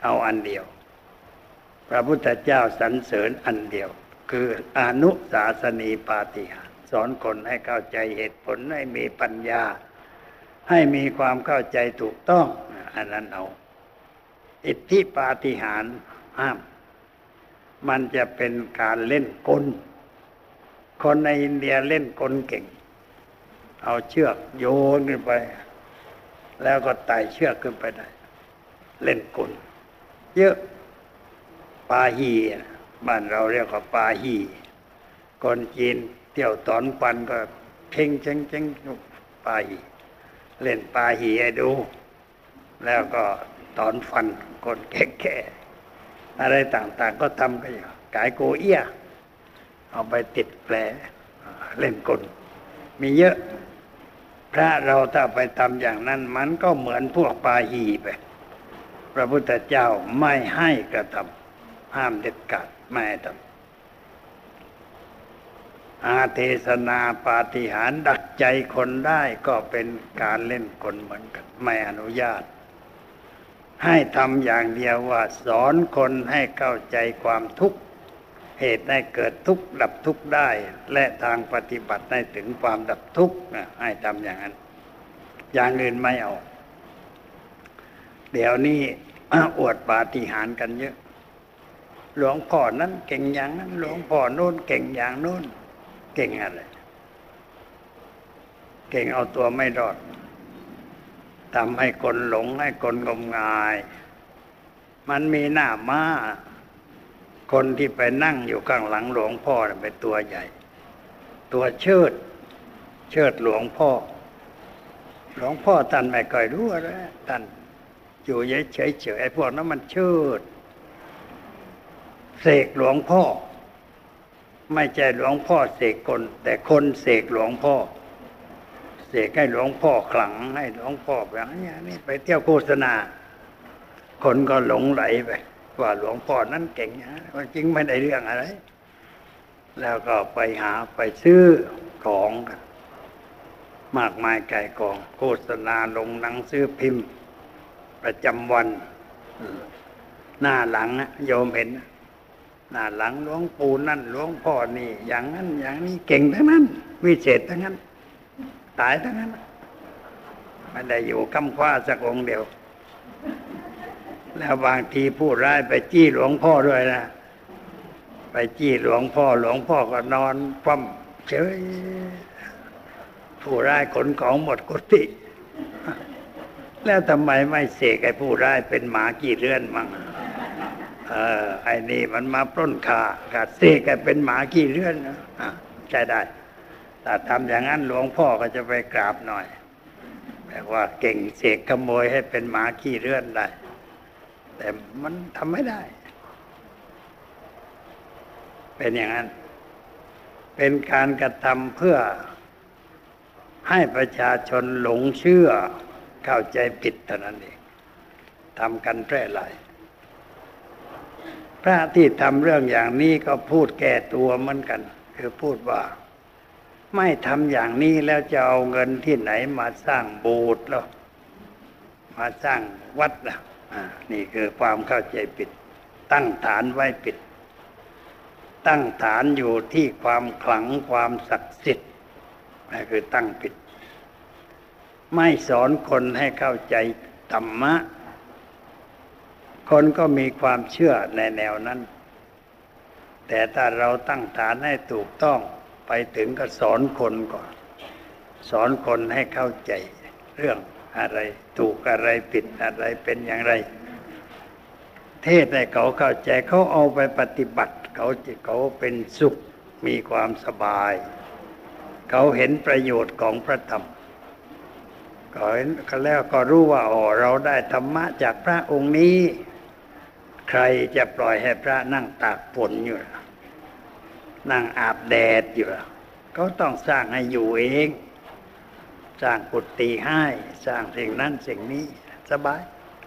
เอาอันเดียว พระพุทธเจ้าสรรเสริญอันเดียว คืออนุสาสนีปาฏิหารสอนคนให้เข้าใจเหตุผลให้มีปัญญา ให้มีความเข้าใจถูกต้องอันนั้นเอา อิทธิปาฏิหาริย์ห้าม มันจะเป็นการเล่นกล คนในอินเดียเล่นกลเก่ง เอาเชือกโยนขึ้นไป แล้วก็ไต่เชือกขึ้นไปได้ เล่นกล เยอะปาฮีบ้านเราเรียกว่าปาฮีคนจีนเที่ยวตอนปันก็ เพ่งเชงเชงปาฮีเล่นปาฮีให้ดู แล้วก็ ตอนฟันคนแก่ๆอะไรต่างๆ ก็ทำกันอยู่กายโกเอี้ย เอาไปติดแผลเล่นกลมีเยอะ พระเราถ้าไปทำอย่างนั้น มันก็เหมือนพวกปาหีไป พระพุทธเจ้าไม่ให้กระทำห้ามเด็ดขาดไม่ให้ทอาเทศนาปาฏิหารดักใจคนได้ก็เป็นการเล่นคนเหมือนกัน ไม่อนุญาต ให้ทำอย่างเดียวว่าสอนคนให้เข้าใจความทุกข์เหตุให้เกิดทุกข์ดับทุกข์ได้ และทางปฏิบัติให้ถึงความดับทุกข์ให้ทำอย่างนั้น อย่างอื่นไม่เอา เดี๋ยวนี้อวดปาฏิหาริย์กันเยอะ หลวงพ่อนั้นเก่งอย่างนั้น หลวงพ่อโน้นเก่งอย่างโน้น เก่งอะไร เก่งเอาตัวไม่รอด ทำให้คนหลงให้คนงมงาย มันมีหน้ามาคนที่ไปนั่งอยู่ข้างหลังหลวงพ่อเป็นตัวใหญ่ ตัวเชิด เชิดหลวงพ่อ หลวงพ่อท่านไม่เคยรู้อะไรท่านอยู่เฉยเฉยไอ้พวกนั้นมันเชิดเสกหลวงพ่อ ไม่ใช่หลวงพ่อเสกคน แต่คนเสกหลวงพ่อ เสกให้หลวงพ่อขลังให้หลวงพ่อแบบนี้นี่ไปเที่ยวโฆษณา คนก็หลงไหลไป ว่าหลวงพ่อนั้นเก่งนะจริงไม่ได้เรื่องอะไร แล้วก็ไปหาไปซื้อของกันมากมายไก่กอง โฆษณาลงหนังซื้อพิมพ์ ประจำวัน หน้าหลังโยมเห็น หน้าหลังหลวงปู่นั่นหลวงพ่อนี่ อย่างนั้นอย่างนี้เก่งทั้งนั้น วิเศษทั้งนั้น ตายทั้งนั้นไม่ได้อยู่คำคว้าสักองเดียว แล้วบางทีผู้ร้ายไปจี้หลวงพ่อด้วยนะ ไปจี้หลวงพ่อหลวงพ่อก็นอนคว่ำเฉยผู้ร้ายขนของหมดกุฏิแล้วทำไมไม่เสกไอ้ผู้ร้ายเป็นหมากี่เรือนมั่งเออไอ้นี่มันมาปล้นขากัดเสกกันเป็นหมากี่เรื่องนะใช่ได้ แต่ทำอย่างนั้นหลวงพ่อก็จะไปกราบหน่อยแบบว่าเก่งเสกขโมยให้เป็นหมาขี้เรื่อนได้ แต่มันทำไม่ได้ เป็นอย่างนั้น เป็นการกระทำเพื่อให้ประชาชนหลงเชื่อเข้าใจผิดเท่านั้นเองทำกันแพร่หลายพระที่ทำเรื่องอย่างนี้ก็พูดแก่ตัวเหมือนกัน คือพูดว่า ไม่ทำอย่างนี้แล้วจะเอาเงินที่ไหนมาสร้างโบสถ์แล้วมาสร้างวัดล่ะนี่คือความเข้าใจผิด ตั้งฐานไว้ผิด ตั้งฐานอยู่ที่ความขลังความศักดิ์สิทธิ์นั่นคือตั้งผิด ไม่สอนคนให้เข้าใจธรรมะ คนก็มีความเชื่อในแนวนั้น แต่ถ้าเราตั้งฐานให้ถูกต้อง ไปถึงก็สอนคนก่อน สอนคนให้เข้าใจเรื่องอะไรถูกอะไรผิดอะไรเป็นอย่างไร เทศให้เขาเข้าใจเขาเอาไปปฏิบัติ เขาจะเขาเป็นสุขมีความสบาย เขาเห็นประโยชน์ของพระธรรมก็เห็นแล้วก็รู้ว่าอ๋อเราได้ธรรมะจากพระองค์นี้ ใครจะปล่อยให้พระนั่งตากฝนอยู่ นั่งอาบแดดอยู่ก็ต้องสร้างให้อยู่เอง สร้างกุฏิให้ สร้างสิ่งนั้นสิ่งนี้สบาย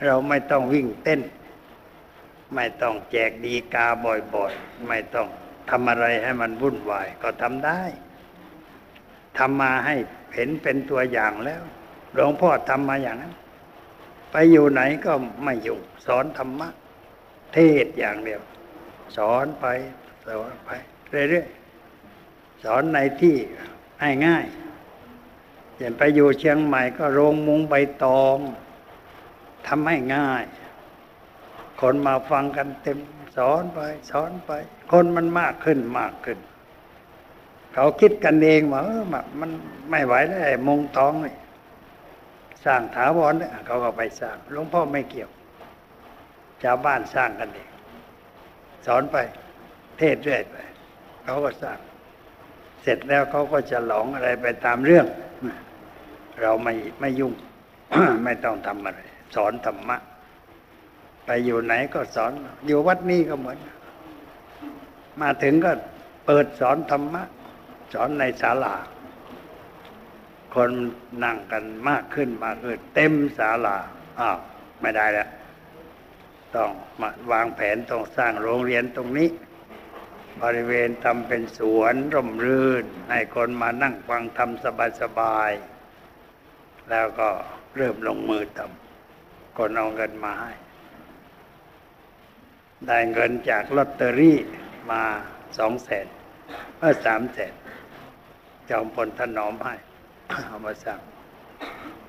เราไม่ต้องวิ่งเต้น ไม่ต้องแจกดีกาบ่อยๆ ไม่ต้องทำอะไรให้มันวุ่นวายก็ทำได้ทำมาให้เห็นเป็นตัวอย่างแล้วหลวงพ่อทำมาอย่างนั้น ไปอยู่ไหนก็ไม่ยุ่สอนธรรมะ เทศอย่างเดียว สอนไปสอนไป เรื่อยๆสอนในที่ง่ายอย่างไปอยู่เชียงใหม่ก็โรงมุงใบตองทำให้ง่าย คนมาฟังกันเต็มสอนไป สอนไป คนมันมากขึ้นมากขึ้น เขาคิดกันเองว่าเออมันไม่ไหวแล้วมุงตองเลยสร้างถาวรเนี่ยเขาก็ไปสร้างหลวงพ่อไม่เกี่ยวชาวบ้านสร้างกันเองสอนไป เทศเรื่อยไป เขาก็สร้างเสร็จแล้วเขาก็จะหลงอะไรไปตามเรื่อง เราไม่ไม่ยุ่ง ไม่ต้องทำอะไร สอนธรรมะ ไปอยู่ไหนก็สอน อยู่วัดนี้ก็เหมือน มาถึงก็เปิดสอนธรรมะ สอนในศาลา คนนั่งกันมากขึ้นมากขึ้นเต็มศาลาอ้าวไม่ได้แล้วต้องมาวางแผนต้องสร้างโรงเรียนตรงนี้ บริเวณทำเป็นสวนร่มรื่น ให้คนมานั่งฟังทำสบายๆแล้วก็เริ่มลงมือทำคนเอาเงินมาให้ ได้เงินจากลอตเตอรี่มาสองแสนเออสามแสนจอมพลถนอมให้เอามาสั่ง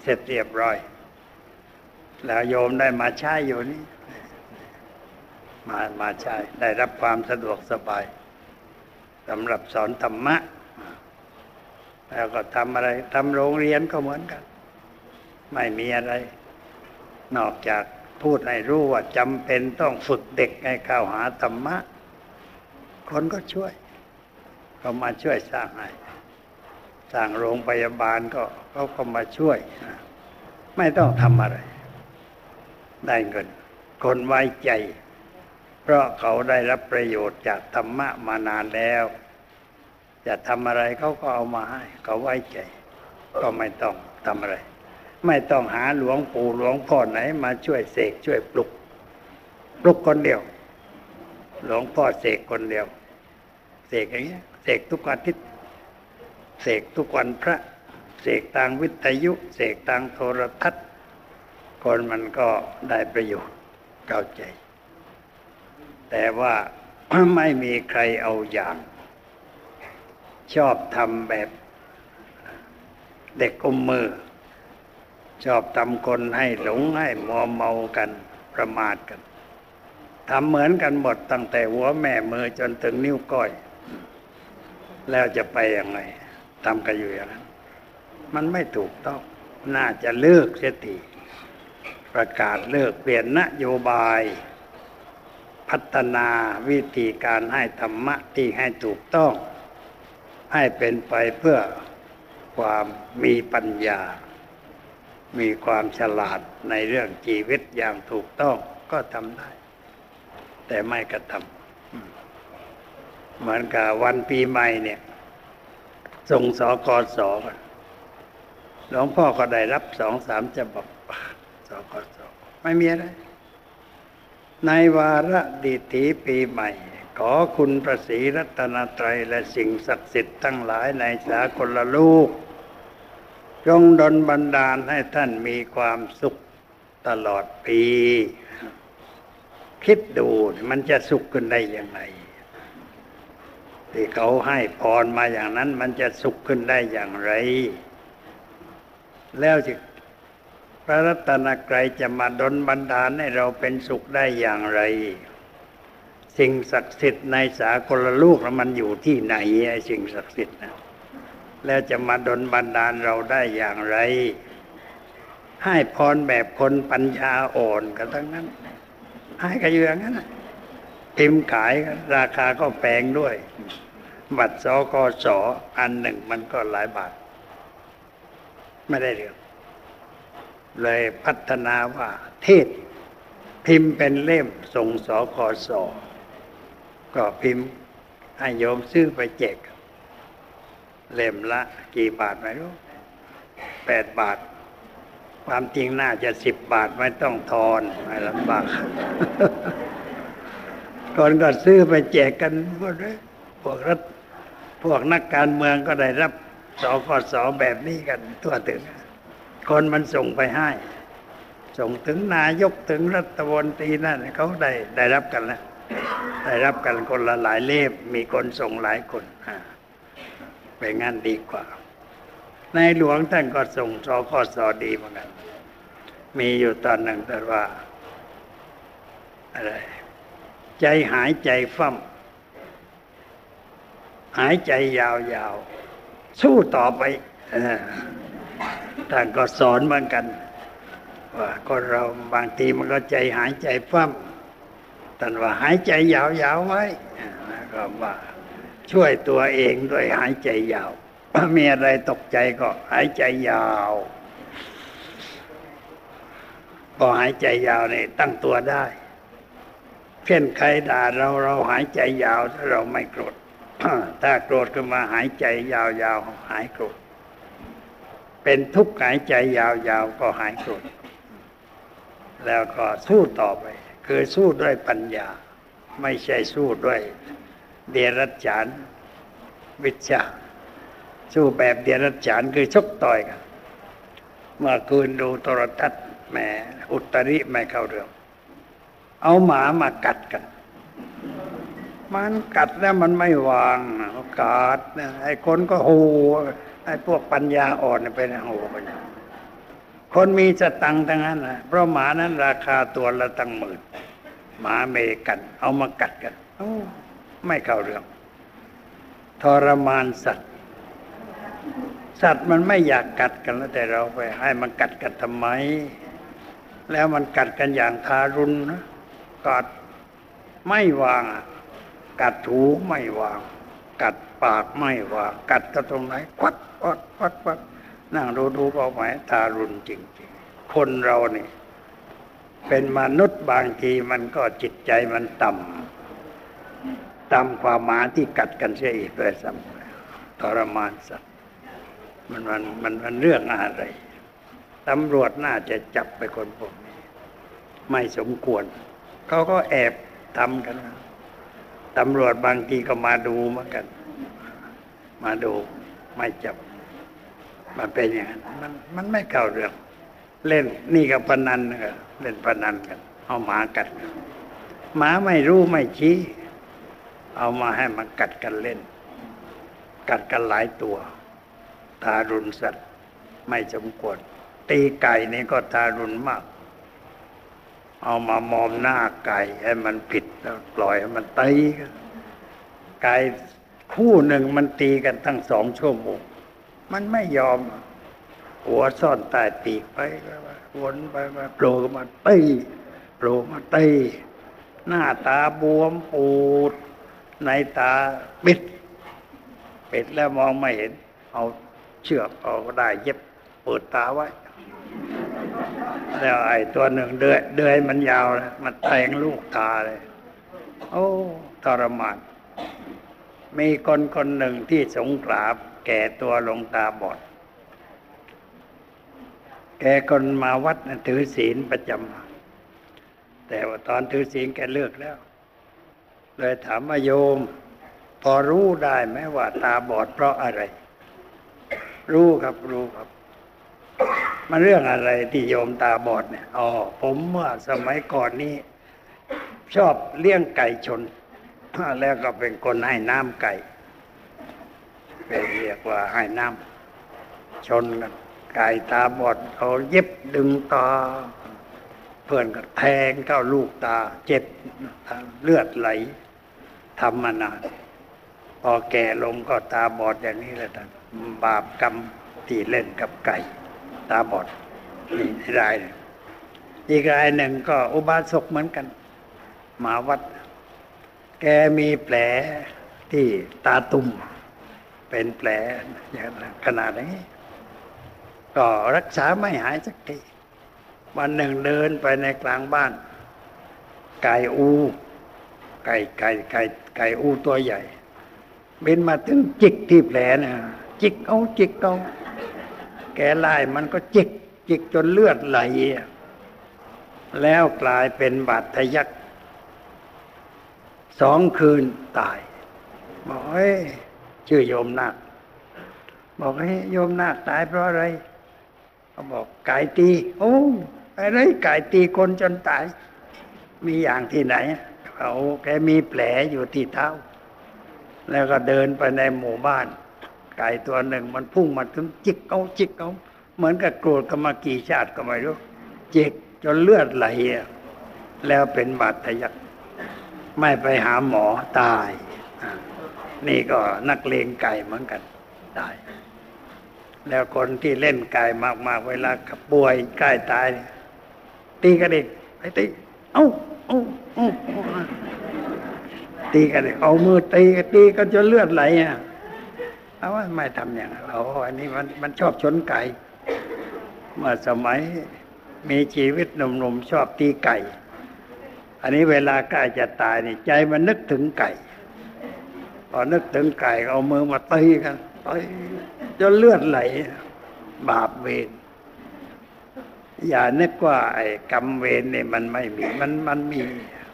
เสร็จเรียบร้อย แล้วโยมได้มาใช้อยู่นี่มามาใช้ได้รับความสะดวกสบาย สำหรับสอนธรรมะ แล้วก็ทำอะไรทำโรงเรียนก็เหมือนกัน ไม่มีอะไร นอกจากพูดให้รู้ว่าจำเป็นต้องฝึกเด็กให้เข้าหาธรรมะ คนก็ช่วยเขามาช่วยสร้างให้สร้างโรงพยาบาลก็เขาก็มาช่วย ไม่ต้องทำอะไร ได้เงิน คนไว้ใจ เพราะเขาได้รับประโยชน์จากธรรมะมานานแล้ว จะทำอะไรเขาก็เอามาให้ เขาไว้ใจ ก็ไม่ต้องทำอะไร ไม่ต้องหาหลวงปู่หลวงพ่อไหน มาช่วยเสกช่วยปลุก ปลุกคนเดียว หลวงพ่อเสกคนเดียว เสกอย่างเงี้ยเสกทุกอาทิตย์เสกทุกวันพระ เสกทางวิทยุ เสกทางโทรทัศน์ คนมันก็ได้ประโยชน์เข้าใจ แต่ว่าไม่มีใครเอาอย่าง ชอบทำแบบเด็กอมมือ ชอบทำคนให้หลงให้มัวเมากันประมาทกันทำเหมือนกันหมดตั้งแต่หัวแม่มือจนถึงนิ้วก้อย แล้วจะไปยังไงทำกันอยู่อย่างนั้น มันไม่ถูกต้อง น่าจะเลิกเสียทีประกาศเลิกเปลี่ยนนโยบาย พัฒนาวิธีการให้ธรรมะที่ให้ถูกต้อง ให้เป็นไปเพื่อความมีปัญญา มีความฉลาดในเรื่องชีวิตอย่างถูกต้องก็ทำได้ แต่ไม่กระทำเหมือนกับวันปีใหม่เนี่ยส่งสกสกันหลวงพ่อก็ได้รับสองสามฉบับสกสไม่มีอะไร ในวาระดิถีปีใหม่ ขอคุณพระศรีรัตนตรัยและสิ่งศักดิ์สิทธิ์ทั้งหลายในสากลลูก จงดลบันดาลให้ท่านมีความสุขตลอดปี คิดดูมันจะสุขขึ้นได้ยังไงที่เขาให้พรมาอย่างนั้นมันจะสุขขึ้นได้อย่างไร แล้วจะ พระรัตนกรัยจะมาดลบันดาลให้เราเป็นสุขได้อย่างไร สิ่งศักดิ์สิทธิ์ในสากลลูกมันอยู่ที่ไหนไอ้สิ่งศักดิ์สิทธิ์นะแล้วจะมาดลบันดาลเราได้อย่างไร ให้พรแบบคนปัญญาอ่อนกันทั้งนั้น ให้กันอยู่อย่างนั้นพิมพ์ขายราคาก็แพงด้วย บัตรสกสอันหนึ่งมันก็หลายบาท ไม่ได้เรื่อง เลยพัฒนาว่า เทศพิมพ์เป็นเล่มส่งสกสก็พิมพ์ให้โยมซื้อไปแจกเล่มละกี่บาทไม่รู้แปดบาท ความจริงน่าจะสิบบาทไม่ต้องทอนไม่ลำบากคนก็ซื้อไปแจกกันพวกพวกรัฐพวกนักการเมืองก็ได้รับสกสแบบนี้กันทั่วถึง คนมันส่งไปให้ ส่งถึงนายกถึงรัฐมนตรีนั่นเขาได้ได้รับกันแล้วได้รับกันคนละหลายเล่มมีคนส่งหลายคนไปงานดีกว่า ในหลวงท่านก็ส่งสกสดีเหมือนกัน มีอยู่ตอนหนึ่งแต่ว่าอะไรใจหายใจฟั่มหายใจยาวๆ สู้ต่อไป ท่านก็สอนเหมือนกันว่าคนเราบางทีมันก็ใจหายใจฟั่มท่านว่าหายใจยาวๆไว้ก็ว่าช่วยตัวเองด้วยหายใจยาวมีอะไรตกใจก็หายใจยาวพอหายใจยาวนี่ตั้งตัวได้เช่นใครด่าเราเราหายใจยาวถ้าเราไม่โกรธถ้าโกรธขึ้นมาหายใจยาวๆหายโกรธ เป็นทุกข์หายใจยาวๆก็หายโกรธแล้วก็สู้ต่อไป คือสู้ด้วยปัญญา ไม่ใช่สู้ด้วย เดรัจฉาน วิชา สู้แบบเดรัจฉานคือชกต่อยกันเมื่อคืนดูโทรทัศน์แหมอุตริไม่เข้าเรื่อง เอาหมามากัดกัน มันกัดแล้วมันไม่วางกัดไอ้คนก็โห ไอ้พวกปัญญาอ่อนไปนโหไปคนมีสตังทั้งนั้นนะเพราะหมานั้นราคาตัวละตั้งหมื่นหมาเมกัน เอามากัดกันไม่เข้าเรื่อง ทรมานสัตว์ สัตว์มันไม่อยากกัดกันแล้วแต่เราไป ให้มันกัดกันทำไม แล้วมันกัดกันอย่างทารุณนะกัดไม่วาง กัดถูไม่วาง กัดปากไม่วากัดกันตรงไหนควัดควัดควัดควัดนั่งดูดูเปล่าไหมทารุณจริง ๆ คนเรานี่เป็นมนุษย์บางทีมันก็จิตใจมันต่ำต่ำความหมาที่กัดกันเสียอีกเลยซ้ำทรมานสัตว์มันมันมันมันเรื่องอะไรตำรวจน่าจะจับไปคนพวกนี้ ไม่สมควร เขาก็แอบทำกัน ตำรวจบางทีก็มาดูเหมือนกัน มาดูไม่จับ มันเป็นอย่างนั้นมันมันไม่เข้าเรื่องเล่นนี่กับพนันนะเล่นพนันกัน เอาหมากัดหมาไม่รู้ไม่ชี้ เอามาให้มันกัดกันเล่น กัดกันหลายตัว ทารุณสัตว์ ไม่สมควรตีไก่นี่ก็ทารุณมาก เอามามอมหน้าไก่ให้มันผิดแล้วปล่อยให้มันตีกันไก่คู่หนึ่งมันตีกันตั้งสองชั่วโมงมันไม่ยอม หัวซ่อนใต้ปีกไปวนไปมาโผล่มาตีโผล่มาตีหน้าตาบวมปูด ในตาปิดปิดแล้วมองไม่เห็น เอาเชือกเอาได้เย็บเปิดตาไว้ แล้วไอ้ตัวหนึ่งเดือยเดือยมันยาวนะมันแทงลูกตาเลย โอ้ทรมานมีคนคนหนึ่งที่สงขลาแก่ตัวลงตาบอด แกคนมาวัดนะถือศีลประจำแต่ว่าตอนถือศีลแกเลิกแล้ว เลยถามมาโยม พอรู้ได้ไหมว่าตาบอดเพราะอะไร รู้ครับรู้ครับ มันเรื่องอะไรที่โยมตาบอดเนี่ยอ๋อผมเมื่อสมัยก่อนนี้ชอบเลี้ยงไก่ชน แล้วก็เป็นคนให้น้ำไก่เป็นเรียกว่าให้น้ำชนกันไก่ตาบอดเขาเย็บดึงตา เพื่อนก็แทงเข้าลูกตา เจ็บเลือดไหลทำมานานพอแก่ลงก็ตาบอดอย่างนี้แหละท่านบาปกรรมที่เล่นกับไก่ ตาบอดนี่รายอีกรายหนึ่งก็อุบาสกเหมือนกัน มาวัด แกมีแผลที่ตาตุ่มเป็นแผลอย่างขนาดนี้ก็รักษาไม่หายสักทีวันหนึ่งเดินไปในกลางบ้าน ไก่อู ไก่ไก่ไก่ไก่อูตัวใหญ่ บินมาถึงจิกที่แผลนะจิกเอาจิกเอา แกไล่มันก็จิกจิกจนเลือดไหล แล้วกลายเป็นบาดทะยักสองคืนตาย บอกเฮ้ยชื่อโยมนาคบอกให้โยมนาคตายเพราะอะไรเขาบอกไก่ตี โอ้อะไรไก่ตีคนจนตาย มีอย่างที่ไหนเขาแกมีแผลอยู่ที่เท้า แล้วก็เดินไปในหมู่บ้าน ก่ตัวหนึ่ง มันพุ่งมาถึงจิกเอาจิกเอาเหมือนกับโกรธกันมากี่ชาติก็ไม่รู้จิกจนเลือดไหลแล้วเป็นบาดทะยักไม่ไปหาหมอตาย นี่ก็นักเลงไก่เหมือนกันตาย แล้วคนที่เล่นไกายมากๆ เวลาป่วยใกล้ตาย ตีกันเด็กไปตีเอ้าเอ้าเอ้าตีกันเด็กเอามือตีตีกันจนเลือดไหลอะ เอาว่าไม่ทำอย่างนั้นเราอันนี้มันมันชอบชนไก่ เมื่อสมัยมีชีวิตหนุ่มๆชอบตีไก่ อันนี้เวลาใกล้จะตายนี่ใจมันนึกถึงไก่ พอนึกถึงไก่เอามือมาตีกันตีจนเลือดไหล บาปเวรอย่านึกว่าไอ้กรรมเวรเนี่ยมันไม่มีมันมันมี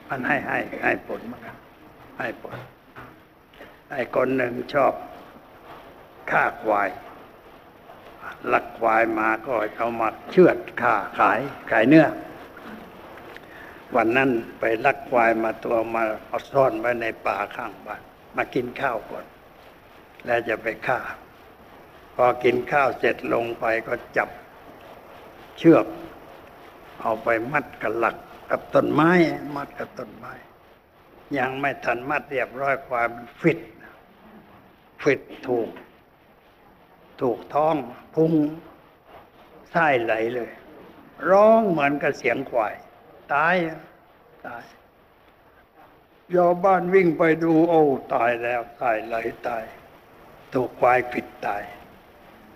มันให้ให้ให้ผลมาให้ผลไอ้คนหนึ่งชอบ ฆ่าควายลักควายมาก็เอามาเชือดฆ่าขายขายเนื้อ วันนั้นไปลักควายมาตัวมาเอาซ่อนไว้ในป่าข้างบ้านมากินข้าวก่อน แล้วจะไปฆ่า พอกินข้าวเสร็จลงไปก็จับเชือก เอาไปมัดกับหลักกับต้นไม้ มัดกับต้นไม้ ยังไม่ทันมัดเรียบร้อยความฟิต ฟิตถูก ถูกท้องพุงไส้ไหลเลย ร้องเหมือนกับเสียงควาย ตายตายยอบ้านวิ่งไปดู โอ้ตายแล้วตายไหลตาย ถูกควายผิดตาย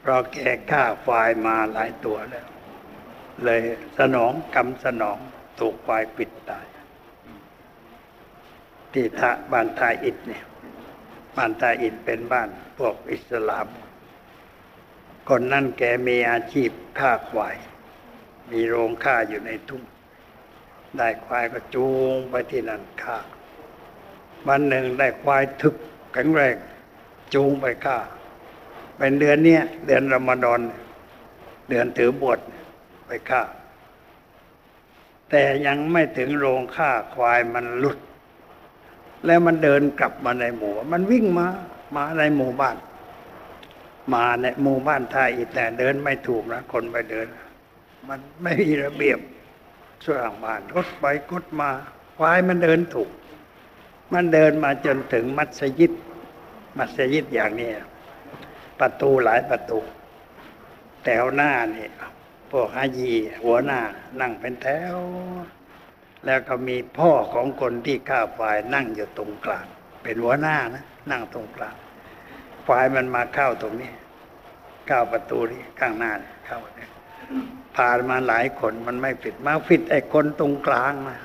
เพราะแกฆ่าควายมาหลายตัวแล้ว เลยสนองกรรมสนอง ถูกควายปิดตายที่ทะบ้านทาอิดเนี่ยบ้านทาอิดเป็นบ้านพวกอิสลาม คนนั่นแกมีอาชีพฆ่าควาย มีโรงฆ่าอยู่ในทุ่ง ได้ควายก็จูงไปที่นั่นฆ่า วันหนึ่งได้ควายถึกแข็งแรงจูงไปฆ่า เป็นเดือนเนี้ยเดือนรอมฎอนเดือนถือบวชไปฆ่า แต่ยังไม่ถึงโรงฆ่าควายมันหลุด แล้วมันเดินกลับมาในหมู่ มันวิ่งมามาในหมู่บ้าน มาในหมู่บ้านท่าอิฐแต่เดินไม่ถูกนะคนไปเดิน มันไม่มีระเบียบช่วงบ้านกดไปกดมาควายมันเดินถูก มันเดินมาจนถึงมัสยิด มัสยิดอย่างนี้ประตูหลายประตู แถวหน้านี่พวกฮายีหัวหน้านั่งเป็นแถว แล้วก็มีพ่อของคนที่ฆ่าฝ่ายนั่งอยู่ตรงกลาง เป็นหัวหน้านะ นั่งตรงกลาง ฝ่ายมันมาเข้าตรงนี้เข้าประตูนี้ข้างหน้าเข้าเนี่ยผ่านมาหลายคนมันไม่ผิดมาผิดไอ้คนตรงกลางนะ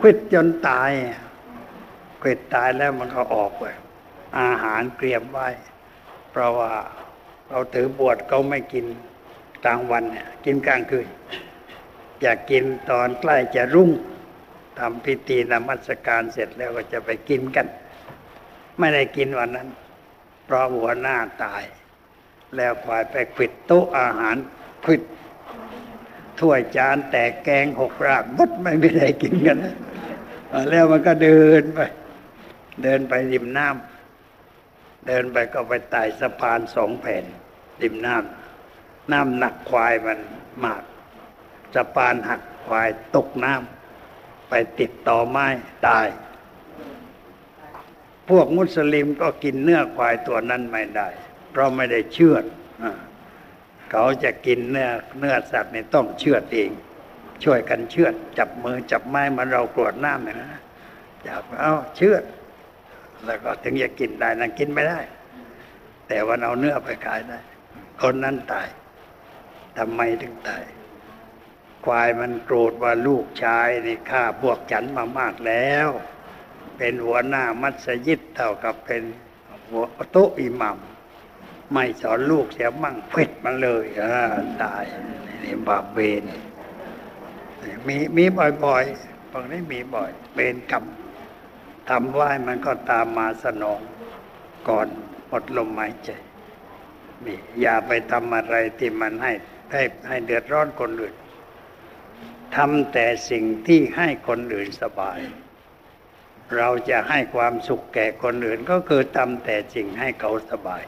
คิดจนตายคิดตายแล้วมันก็ออกไปอาหารเตรียมไว้ เพราะว่าเราถือบวชเขาไม่กินกลางวันเนี่ยกินกลางคืนอยากกินตอนใกล้จะรุ่งทำพิธีนมัสการเสร็จแล้วก็จะไปกินกัน ไม่ได้กินวันนั้น เพราะหัวหน้าตาย แล้วควายไปขิดโต๊ะอาหารขิดถ้วยจานแตกแกงหกรากมดไม่ไม่ได้กินกันนะแล้วมันก็เดินไป เดินไปริมน้ำเดินไปก็ไปไต่สะพานสองแผ่นริมน้ำน้ำหนักควายมันมากสะพานหักควายตกน้ำไปติดต่อไม้ตาย พวกมุสลิมก็กินเนื้อควายตัวนั้นไม่ได้ เพราะไม่ได้เชือดเขาจะกินเนื้อเนื้อสัตว์เนี่ต้องเชือดเอง ช่วยกันเชือด จับมือจับไม้มันเรากรวดน้ำเนี่ยนะจับเอาเชือด แล้วก็ถึงจะกินได้นั่นกินไม่ได้ แต่ว่าเอาเนื้อไปขายได้ คนนั้นตายทำไมถึงตายควายมันโกรธว่าลูกชายนี่ฆ่าพวกฉันมามากแล้ว เป็นหัวหน้ามัสยิดเท่ากับเป็นหัวโต๊ะอิหมัมไม่สอนลูกเสียมั่งเพ็ดมันเลยอ่าตายนี่บาปเบนมีมีบ่อยๆบางนี้มีบ่อยเป็นกรรมทำไหวมันก็ตามมาสนองก่อนหมดลมหายใจมีอย่าไปทำอะไรที่มันให้ให้ให้เดือดร้อนคนอื่นทำแต่สิ่งที่ให้คนอื่นสบาย เราจะให้ความสุขแก่คนอื่นก็คือทำแต่สิ่งให้เขาสบาย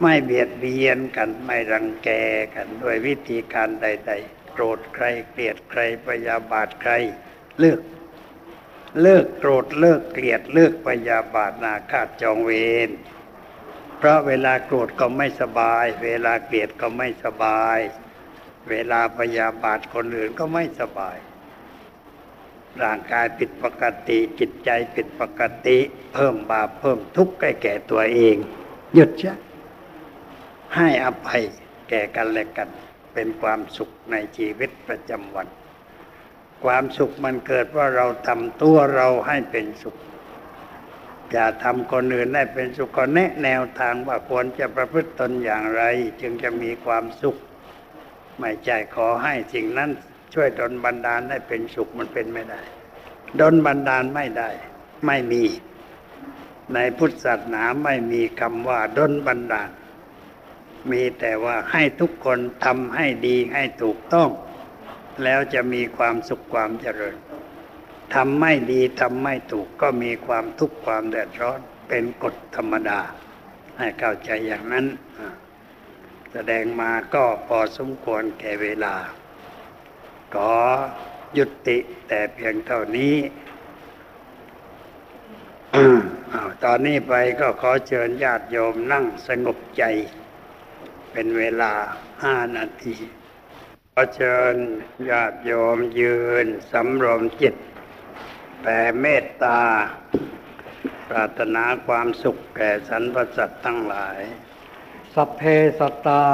ไม่เบียดเบียนกันไม่รังแกกันด้วยวิธีการใด ๆ โกรธใครเกลียดใครพยาบาทใครเลิก เลิกโกรธเลิกเกลียดเลิกพยาบาทนาคาดจองเวรเพราะเวลาโกรธก็ไม่สบาย เวลาเกลียดก็ไม่สบาย เวลาพยาบาทคนอื่นก็ไม่สบาย ร่างกายผิดปกติ จิตใจผิดปกติ เพิ่มบาปเพิ่มทุกข์ให้แก่ตัวเอง หยุดชะให้อภัยแก่กันและกัน เป็นความสุขในชีวิตประจำวัน ความสุขมันเกิดว่าเราทำตัวเราให้เป็นสุข อย่าทำคนอื่นให้เป็นสุขก็แนะแนวทางว่าควรจะประพฤติตนอย่างไร จึงจะมีความสุข ไม่ใจขอให้สิ่งนั้น ช่วยดลบันดาลให้เป็นสุขมันเป็นไม่ได้ดลบันดาลไม่ได้ ไม่มี ในพุทธศาสนาไม่มีคำว่าดนบันดาล มีแต่ว่าให้ทุกคนทำให้ดีให้ถูกต้อง แล้วจะมีความสุขความเจริญทำไม่ดีทำไม่ถูกก็มีความทุกข์ความเดือดร้อนเป็นกฎธรรมดา ให้เข้าใจอย่างนั้น แสดงมาก็พอสมควรแก่เวลา ขอยุติแต่เพียงเท่านี้ตอนนี้ไปก็ขอเชิญญาติโยมนั่งสงบใจ เป็นเวลาห้านาที ขอเชิญญาติโยมยืนสำรวมจิตแผ่เมตตา ปรารถนาความสุขแก่สรรพสัตว์ทั้งหลาย สัพเพสัตตา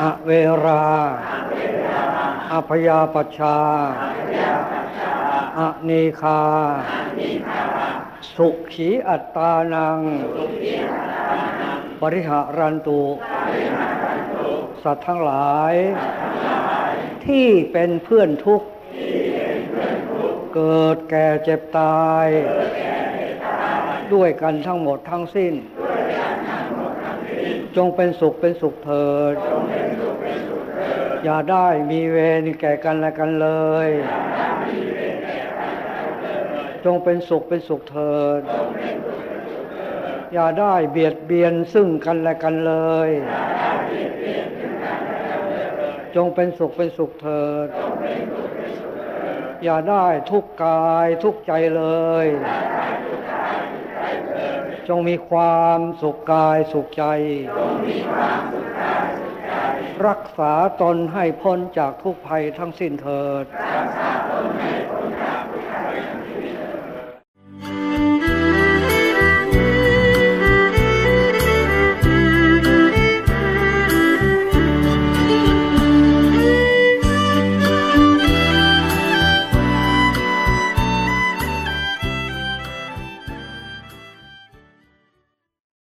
อเวรา อพยาปชา อนีคา สุขีอัตตานัง ปริหารันตุ สัตว์ทั้งหลาย ที่เป็นเพื่อนทุกข์ เกิดแก่เจ็บตาย ด้วยกันทั้งหมดทั้งสิ้น จงเป็นสุขเป็นสุขเถิด อย่าได้มีเวรแก่กันและกันเลย จงเป็นสุขเป็นสุขเถิด อย่าได้เบียดเบียนซึ่งกันและกันเลย จงเป็นสุขเป็นสุขเถิด อย่าได้ทุกกายทุกใจเลย จงมีความสุขกายสุขใจ รักษาตนให้พ้นจากทุกภัยทั้งสิ้นเถิด